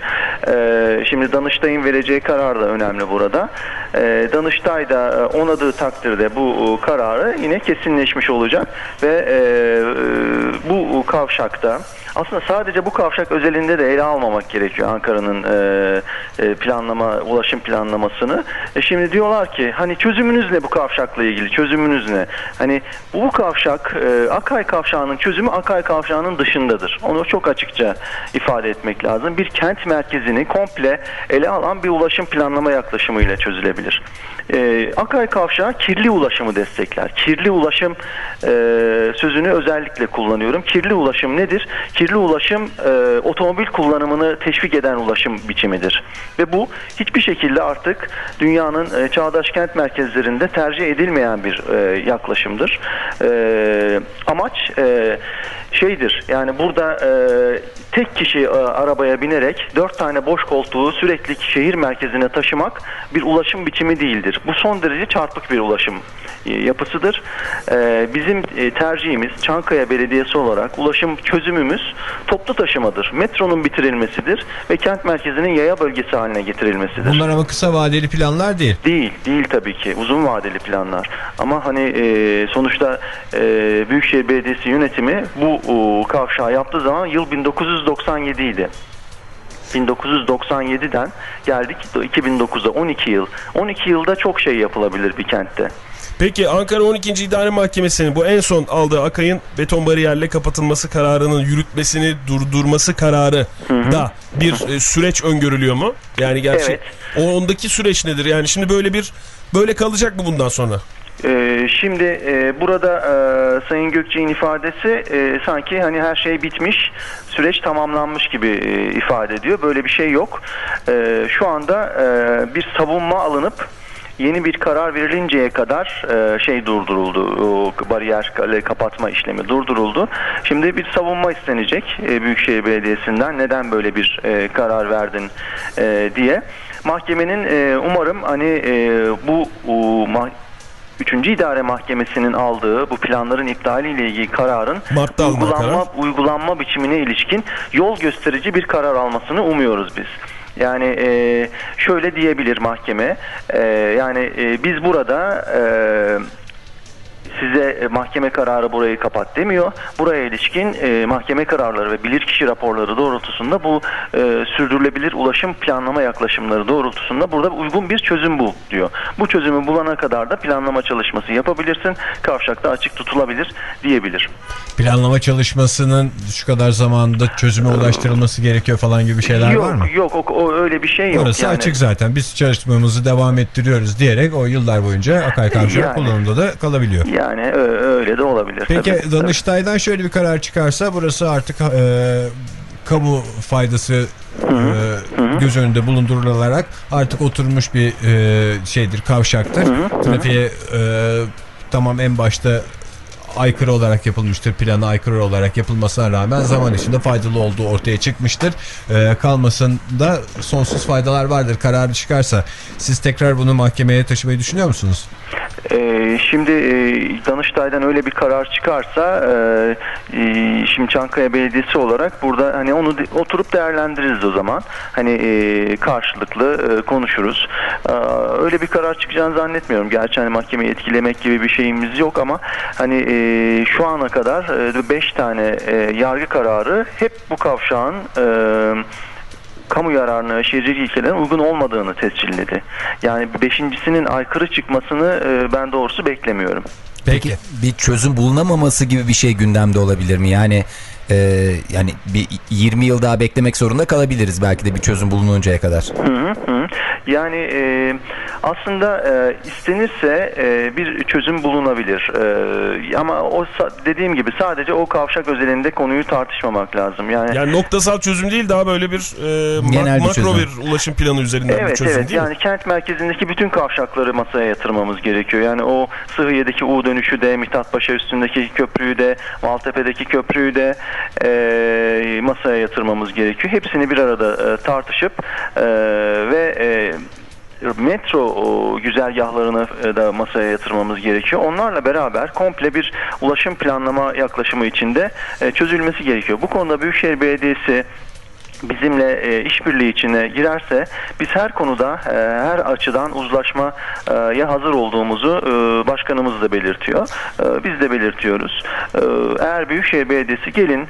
Ee, şimdi Danıştay'ın vereceği karar da önemli burada. Ee, Danıştay da e, onadığı takdirde bu e, kararı yine kesinleşmiş olacak ve e, e, bu kavşakta aslında sadece bu kavşak özelinde de ele almamak gerekiyor Ankara'nın e, e, planlama ulaşım planlamasını. E şimdi diyorlar ki hani çözümünüz ne bu kavşakla ilgili çözümünüz ne? Hani bu, kavşak e, Akay kavşağının çözümü Akay kavşağının dışındadır. Onu çok açıkça ifade etmek lazım. Bir kent merkezini komple ele alan bir ulaşım planlama yaklaşımıyla çözülebilir. E, Akay kavşağı kirli ulaşımı destekler. Kirli ulaşım e, sözünü özellikle kullanıyorum. Kirli ulaşım nedir? Kirli ulaşım e, otomobil kullanımını teşvik eden ulaşım biçimidir. Ve bu hiçbir şekilde artık dünyanın e, çağdaş kent merkezlerinde tercih edilmeyen bir e, yaklaşımdır. E, amaç e, şeydir yani burada e, tek kişi e, arabaya binerek dört tane boş koltuğu sürekli şehir merkezine taşımak bir ulaşım biçimi değildir. Bu son derece çarpık bir ulaşım e, yapısıdır. E, bizim e, tercihimiz Çankaya Belediyesi olarak ulaşım çözümümüz toplu taşımadır. Metronun bitirilmesidir ve kent merkezinin yaya bölgesi haline getirilmesidir. Bunlar ama kısa vadeli planlar değil. Değil, değil tabii ki. Uzun vadeli planlar. Ama hani e, sonuçta e, Büyükşehir Belediyesi yönetimi bu o, kavşağı yaptığı zaman yıl 1997 idi. 1997'den geldik 2009'a 12 yıl. 12 yılda çok şey yapılabilir bir kentte. Peki Ankara 12. İdare Mahkemesi'nin bu en son aldığı Akay'ın beton bariyerle kapatılması kararının yürütmesini durdurması kararı da bir e, süreç öngörülüyor mu? Yani gerçi Evet. o ondaki süreç nedir? Yani şimdi böyle bir böyle kalacak mı bundan sonra? Ee, şimdi e, burada e, Sayın Gökçe'nin ifadesi e, sanki hani her şey bitmiş, süreç tamamlanmış gibi e, ifade ediyor. Böyle bir şey yok. E, şu anda e, bir savunma alınıp yeni bir karar verilinceye kadar e, şey durduruldu. O bariyer kapatma işlemi durduruldu. Şimdi bir savunma istenecek e, Büyükşehir Belediyesi'nden neden böyle bir e, karar verdin e, diye. Mahkemenin e, umarım hani e, bu e, 3. İdare Mahkemesi'nin aldığı bu planların iptaliyle ilgili kararın Mart'ta uygulanma, karar. uygulanma biçimine ilişkin yol gösterici bir karar almasını umuyoruz biz. Yani e, şöyle diyebilir mahkeme e, yani e, biz burada e, size e, mahkeme kararı burayı kapat demiyor. Buraya ilişkin e, mahkeme kararları ve bilirkişi raporları doğrultusunda bu e, sürdürülebilir ulaşım planlama yaklaşımları doğrultusunda burada uygun bir çözüm bul diyor. Bu çözümü bulana kadar da planlama çalışması yapabilirsin. Kavşakta açık tutulabilir diyebilir. Planlama çalışmasının şu kadar zamanda çözüme ulaştırılması gerekiyor falan gibi şeyler yok var mı? yok o, o öyle bir şey yok. Orası yani. açık zaten. Biz çalışmamızı devam ettiriyoruz diyerek o yıllar boyunca Akay Kavşağı Yani. kullanımda da kalabiliyor. Yani ö- öyle de olabilir. Peki tabii, tabii. Danıştay'dan şöyle bir karar çıkarsa burası artık e, kamu faydası e, göz önünde bulundurularak artık oturmuş bir e, şeydir kavşaktır. Trafiğe e, tamam en başta aykırı olarak yapılmıştır. Plana aykırı olarak yapılmasına rağmen zaman içinde faydalı olduğu ortaya çıkmıştır. E, kalmasında sonsuz faydalar vardır. Kararı çıkarsa siz tekrar bunu mahkemeye taşımayı düşünüyor musunuz? Ee, şimdi e, Danıştay'dan öyle bir karar çıkarsa e, e, şimdi Çankaya Belediyesi olarak burada hani onu oturup değerlendiririz o zaman. Hani karşılıklı konuşuruz. Öyle bir karar çıkacağını zannetmiyorum. Gerçi hani mahkemeyi etkilemek gibi bir şeyimiz yok ama hani şu ana kadar 5 tane e, yargı kararı hep bu kavşağın e, kamu yararına şehircilik ilkelerine uygun olmadığını tescilledi. Yani beşincisinin aykırı çıkmasını e, ben doğrusu beklemiyorum. Peki bir çözüm bulunamaması gibi bir şey gündemde olabilir mi? Yani e, yani bir 20 yıl daha beklemek zorunda kalabiliriz belki de bir çözüm bulununcaya kadar. Hı hı hı. Yani e, aslında e, istenirse e, bir çözüm bulunabilir. E, ama o dediğim gibi sadece o kavşak özelinde konuyu tartışmamak lazım. Yani Yani noktasal çözüm değil daha böyle bir e, Genel bir makro çözüm. bir ulaşım planı üzerinden bir Evet çözüm evet değil mi? yani kent merkezindeki bütün kavşakları masaya yatırmamız gerekiyor. Yani o Sıhhiye'deki U dönüşü de, Mithatpaşa üstündeki köprüyü de, Maltepe'deki köprüyü de e, masaya yatırmamız gerekiyor. Hepsini bir arada e, tartışıp e, ve e, metro güzergahlarını e, da masaya yatırmamız gerekiyor. Onlarla beraber komple bir ulaşım planlama yaklaşımı içinde e, çözülmesi gerekiyor. Bu konuda Büyükşehir Belediyesi bizimle e, işbirliği içine girerse biz her konuda e, her açıdan uzlaşmaya hazır olduğumuzu e, başkanımız da belirtiyor. E, biz de belirtiyoruz. E, eğer Büyükşehir Belediyesi gelin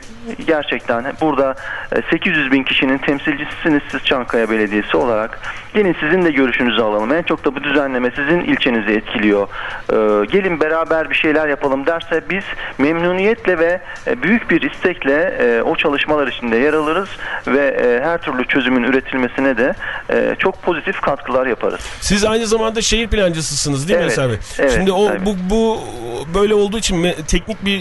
gerçekten burada e, 800 bin kişinin temsilcisiniz siz Çankaya Belediyesi olarak. Gelin sizin de görüşünüzü alalım. En çok da bu düzenleme sizin ilçenizi etkiliyor. E, gelin beraber bir şeyler yapalım derse biz memnuniyetle ve e, büyük bir istekle e, o çalışmalar içinde yer alırız ve e, her türlü çözümün üretilmesine de e, çok pozitif katkılar yaparız. Siz aynı zamanda şehir plancısısınız değil mi Evet, Eser Bey? evet, Şimdi o tabii. bu bu böyle olduğu için teknik bir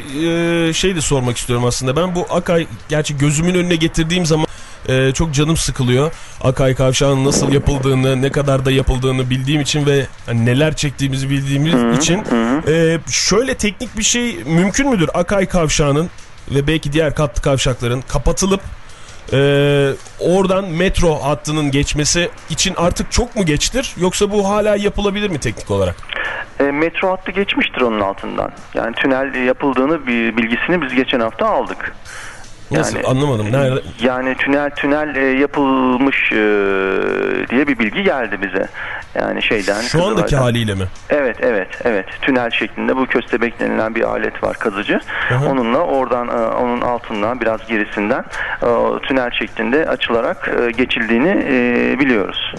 e, şey de sormak istiyorum aslında. Ben bu Akay gerçi gözümün önüne getirdiğim zaman e, çok canım sıkılıyor. Akay kavşağının nasıl yapıldığını, ne kadar da yapıldığını bildiğim için ve hani neler çektiğimizi bildiğimiz için e, şöyle teknik bir şey mümkün müdür? Akay kavşağının ve belki diğer katlı kavşakların kapatılıp e, oradan metro hattının geçmesi için artık çok mu geçtir? Yoksa bu hala yapılabilir mi teknik olarak? E, metro hattı geçmiştir onun altından. Yani tünel yapıldığını bilgisini biz geçen hafta aldık. Nasıl? Yani- Anlamadım. Nerede? Yani tünel tünel e, yapılmış e, diye bir bilgi geldi bize. Yani şeyden. Şu andaki Kızılay'dan. haliyle mi? Evet evet evet tünel şeklinde bu köstebek denilen bir alet var kazıcı. hı. Onunla oradan e, onun altından biraz gerisinden e, tünel şeklinde açılarak e, geçildiğini e, biliyoruz.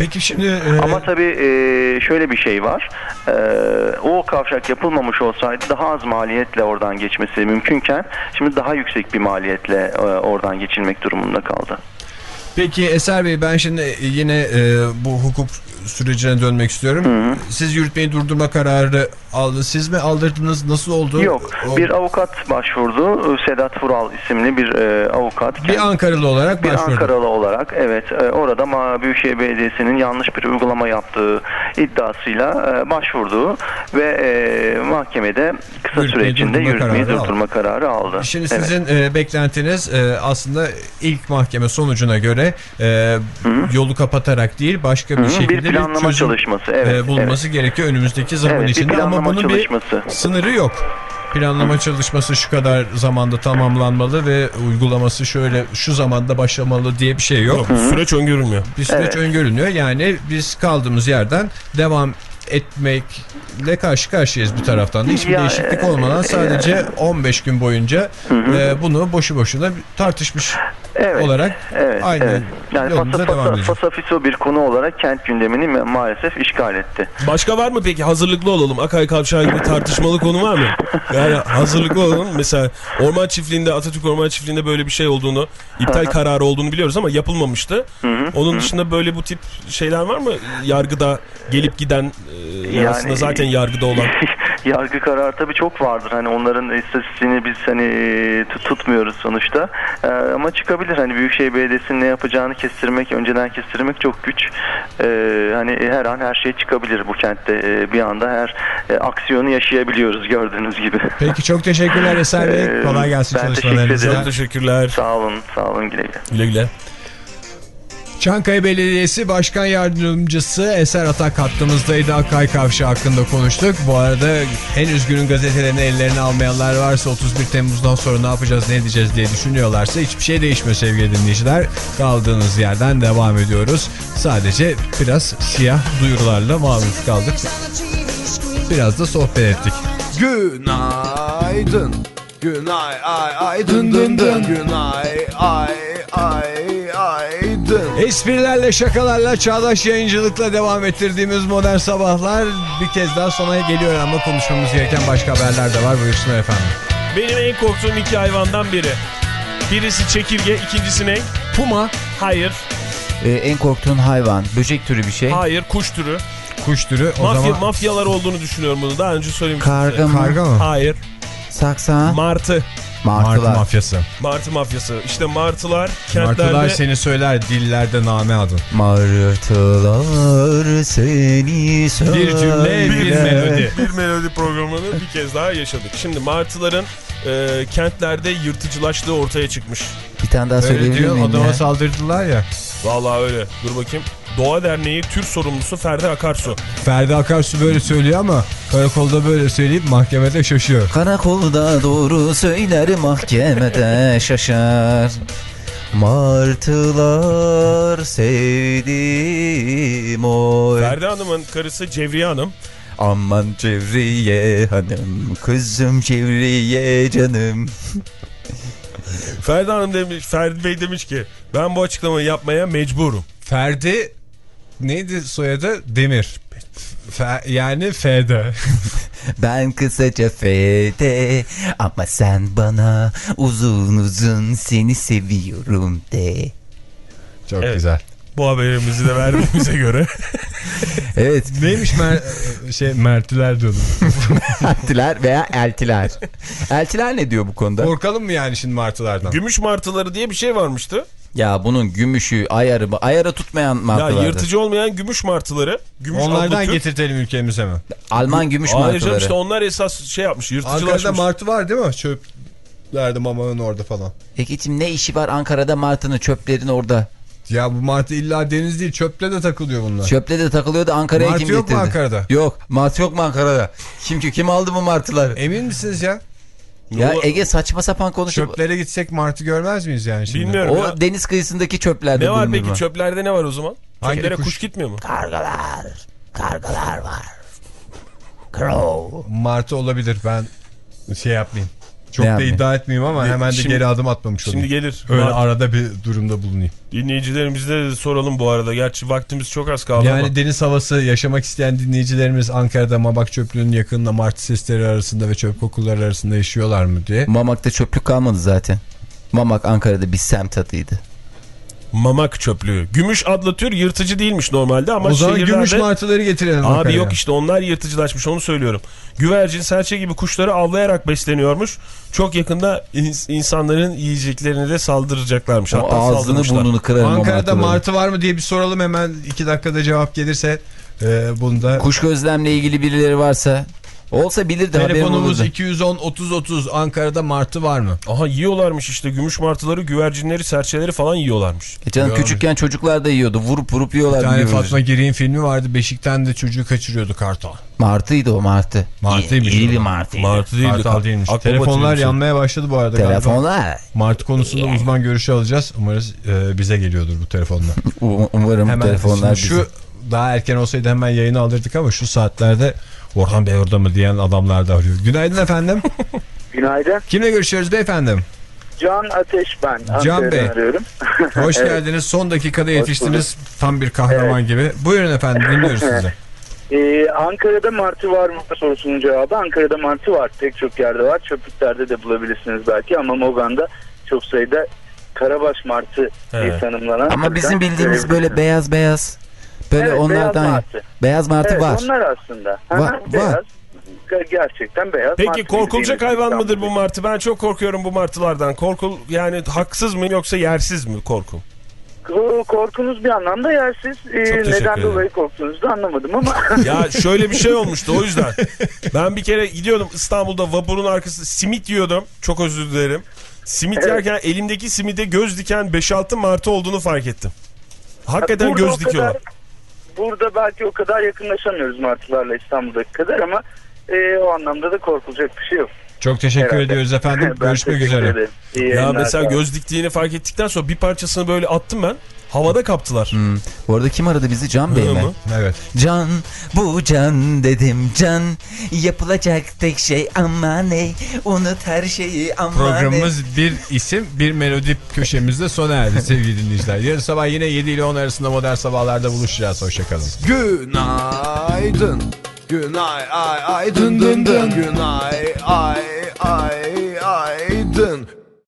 Peki şimdi e, Ama tabii e, şöyle bir şey var. E, o kavşak yapılmamış olsaydı daha az maliyetle oradan geçmesi mümkünken şimdi daha yüksek bir maliyetle e, oradan geçilmek durumunda kaldı. Peki Eser Bey ben şimdi yine e, bu hukuk sürecine dönmek istiyorum. Siz yürütmeyi durdurma kararı aldınız. Siz mi aldırdınız? Nasıl oldu? Yok O- bir avukat başvurdu. Sedat Vural isimli bir e, avukat. bir Ankaralı olarak Bir başvurdu. Ankaralı olarak evet e, orada Ma Büyükşehir Belediyesi'nin yanlış bir uygulama yaptığı iddiasıyla e, başvurdu ve e, mahkemede kısa Yürütmeyi süre içinde durdurma yürütmeyi kararı durdurma kararı aldı. Şimdi Evet. sizin e, beklentiniz e, aslında ilk mahkeme sonucuna göre e, yolu kapatarak değil başka bir Hı hı, şekilde bir planlama çözüm çalışması, evet, e, bulunması gerekiyor önümüzdeki zaman Evet, bir içinde ama bunun çalışması. bir sınırı yok. Planlama çalışması şu kadar zamanda tamamlanmalı ve uygulaması şöyle şu zamanda başlamalı diye bir şey yok. Yok, süreç öngörülmüyor. Bir süreç Evet. öngörülüyor. Yani biz kaldığımız yerden devam etmekle karşı karşıyayız bir taraftan da. Hiçbir Ya, değişiklik e, olmadan sadece 15 gün boyunca e, bunu boşu boşuna tartışmış Evet, olarak evet, aynı evet. Yani yolumuza fasa, devam fasa, edeceğiz. fasafiso bir konu olarak kent gündemini ma- maalesef işgal etti. Başka var mı peki? Hazırlıklı olalım. Akay Kavşağı gibi tartışmalı konu var mı? Yani hazırlıklı olalım. Mesela Orman Çiftliği'nde, Atatürk Orman Çiftliği'nde böyle bir şey olduğunu, iptal kararı olduğunu biliyoruz ama yapılmamıştı. Onun dışında böyle bu tip şeyler var mı? Yargıda gelip giden, e, yani aslında zaten yargıda olan. *laughs* Yargı kararı tabii çok vardır. Hani onların istatistiğini biz hani tut- tutmuyoruz sonuçta. Ee, ama çıkabilir. Hani Büyükşehir Belediyesi'nin ne yapacağını kestirmek, önceden kestirmek çok güç. Ee, hani her an her şey çıkabilir bu kentte. Ee, bir anda her e, aksiyonu yaşayabiliyoruz gördüğünüz gibi. Peki çok teşekkürler Eser Bey. Kolay gelsin ben teşekkür çalışmalarınızda. ederim. Çok teşekkürler. Sağ olun, sağ olun güle güle. Güle güle. Çankaya Belediyesi Başkan Yardımcısı Eser Atak hattımızdaydı. Akay Kavşağı hakkında konuştuk. Bu arada en üzgünün gazetelerini ellerine almayanlar varsa 31 Temmuz'dan sonra ne yapacağız ne edeceğiz diye düşünüyorlarsa hiçbir şey değişmiyor sevgili dinleyiciler. Kaldığınız yerden devam ediyoruz. Sadece biraz siyah duyurularla maruz kaldık. Biraz da sohbet ettik. Günaydın. Günay ay ay dın dın dın. Günay ay ay ay dın. Esprilerle şakalarla çağdaş yayıncılıkla devam ettirdiğimiz modern sabahlar bir kez daha sona geliyor ama konuşmamız gereken başka haberler de var. Buyursunlar efendim. Benim en korktuğum iki hayvandan biri. Birisi çekirge, ikincisi ne? Puma, Hayır, Ee, en korktuğun hayvan, böcek türü bir şey. hayır kuş türü. kuş türü. O Mafya, zaman mafyalar olduğunu düşünüyorum bunu. Daha önce söylemiştim. Karga size. mı? karga mı? Hayır, Saksa. martı. Martı Martılar. mafyası. Martı mafyası. İşte martılar kentlerde... Martılar seni söyler dillerde name adın. Martılar seni söyler. Bir cümle bir melodi. bir melodi programını bir kez daha yaşadık. Şimdi martıların e, kentlerde yırtıcılaştığı ortaya çıkmış. Bir tane daha Öyle söyleyebilir diyor miyim adama ya? saldırdılar ya. Vallahi öyle. Dur bakayım. Doğa Derneği tür sorumlusu Ferdi Akarsu. Ferdi Akarsu böyle söylüyor ama karakolda böyle söyleyip mahkemede şaşıyor. Karakolda doğru söyler mahkemede şaşar. Martılar sevdim oy. Ferdi Hanım'ın karısı Cevriye Hanım. Aman Cevriye hanım, kızım Cevriye canım. Ferdi Hanım demiş, Ferdi Bey demiş ki ben bu açıklamayı yapmaya mecburum. Ferdi neydi soyadı? Demir. Fe, yani F'de. *laughs* Ben kısaca F'de ama sen bana uzun uzun seni seviyorum de. Çok Evet. güzel. Bu haberimizi de verdiğimize *laughs* göre. Evet. Neymiş mer şey mertiler diyordum. *laughs* Eltiler veya eltiler. eltiler ne diyor bu konuda? Korkalım mı yani şimdi martılardan? Gümüş martıları diye bir şey varmıştı. Ya bunun gümüşü, ayarı mı? Ayara tutmayan Ya martılardır. yırtıcı olmayan gümüş martıları. Gümüş Onlardan adlı tür. getirtelim ülkemize mi? Alman gümüş Hayır martıları. işte onlar esas şey yapmış Ankara'da yırtıcılaşmış. martı var değil mi? Çöplerde mamanın orada falan. Peki ne işi var Ankara'da martının çöplerin orada? Ya bu martı illa deniz değil çöple de takılıyor bunlar. Çöple de takılıyordu Ankara'ya Martı kim yok mu getirdi? Ankara'da? Yok martı yok mu Ankara'da? Kim ki kim aldı bu martıları? Emin misiniz ya? Ya Yo- Ege saçma sapan konuşuyor. Çöplere gitsek martı görmez miyiz yani şimdi? Bilmiyorum ya. O deniz kıyısındaki çöplerde Ne var bulunur peki mu? çöplerde ne var o zaman? Hangi Çöplere kuş? kuş? gitmiyor mu? Kargalar, kargalar var. Crow. Martı olabilir ben şey yapmayayım. Çok Ne da iddia etmeyeyim ama hemen de şimdi- geri adım atmamış olayım. Şimdi gelir. Öyle Mart- arada bir durumda bulunayım. Dinleyicilerimize de soralım bu arada. Gerçi vaktimiz çok az kaldı Yani ama. deniz havası yaşamak isteyen dinleyicilerimiz Ankara'da Mabak Çöplüğü'nün yakınında martı sesleri arasında ve çöp kokuları arasında yaşıyorlar mı diye. Mamak'ta çöplük kalmadı zaten. Mamak Ankara'da bir semt adıydı. Mamak çöplüğü. Gümüş adlı tür yırtıcı değilmiş normalde ama o zaman şehirlerde... gümüş martıları getirelim Abi Ankara'ya. yok işte onlar yırtıcılaşmış onu söylüyorum. Güvercin, serçe gibi kuşları avlayarak besleniyormuş. Çok yakında ins- insanların yiyeceklerini de saldıracaklarmış. O Hatta ağzını saldırmışlar. burnunu kırarım Ankara'da martı var mı diye bir soralım hemen iki dakikada cevap gelirse e, bunda. Kuş gözlemle ilgili birileri varsa olsa bilirdi Telefonumuz olurdu. 210 30 30 Ankara'da martı var mı? Aha yiyorlarmış işte gümüş martıları, güvercinleri, serçeleri falan yiyorlarmış. E canım Yiyorlar. küçükken çocuklar da yiyordu. Vurup vurup Bir yiyorlar. tane biliyoruz. Fatma Giri'nin filmi vardı. Beşikten de çocuğu kaçırıyordu kartal. Martıydı o martı. Martıymış İyi, iyiydi martıydı. Martı değildi. Kartal değilmiş. Akrobat Telefonlar değilmiş. yanmaya başladı bu arada. galiba. Telefonlar. Martı konusunda uzman görüşü alacağız. Umarız e, bize geliyordur bu telefonla. *laughs* U- Umarım hemen telefonlar bizi. şu daha erken olsaydı hemen yayını alırdık ama şu saatlerde Orhan Bey orada mı diyen adamlar da arıyor. Günaydın efendim. *laughs* Günaydın. Kimle görüşüyoruz beyefendim? Can Ateş ben. Can Ankara'dan Bey. arıyorum. Hoş *laughs* Evet. geldiniz. Son dakikada yetiştiniz. Tam bir kahraman gibi. Buyurun efendim dinliyoruz *laughs* sizi. Ee, Ankara'da martı var mı sorusunun cevabı. Ankara'da martı var. Pek çok yerde var. Çöplüklerde de bulabilirsiniz belki ama Mogan'da çok sayıda karabaş martı diye He. tanımlanan. Ama bizim bildiğimiz böyle beyaz beyaz. Böyle Evet, onlardan beyaz beyaz martı. martı, Evet, var. onlar aslında. Aha, var. Beyaz. Ge- Gerçekten beyaz Peki martı korkulacak hayvan mıdır bu martı? Ben çok korkuyorum bu martılardan. Korkul yani haksız mı yoksa yersiz mi korku? Ko- Korkunuz bir anlamda yersiz. Ee, neden ederim. dolayı korktuğunuzu da anlamadım ama. *laughs* Ya şöyle bir şey *laughs* olmuştu o yüzden. Ben bir kere gidiyordum İstanbul'da vapurun arkası simit yiyordum. Çok özür dilerim. Simit Evet. yerken elimdeki simide göz diken 5-6 martı olduğunu fark ettim. Hakikaten göz dikiyorlar. kadar- Burada belki o kadar yakınlaşamıyoruz martılarla İstanbul'daki kadar ama e, o anlamda da korkulacak bir şey yok. Çok teşekkür Herhalde. ediyoruz efendim. *laughs* Görüşmek üzere. Ya mesela olun. göz diktiğini fark ettikten sonra bir parçasını böyle attım ben. Havada kaptılar. Hmm. Bu arada kim aradı bizi? Can Bey mi? Evet. Can bu can dedim can yapılacak tek şey ama ne unut her şeyi ama Programımız bir isim bir melodi köşemizde sona erdi *laughs* sevgili dinleyiciler. Yarın sabah yine 7 ile 10 arasında modern sabahlarda buluşacağız. Hoşçakalın. Günaydın. Günay ay ay dın dın dın. Günay ay ay ay dın.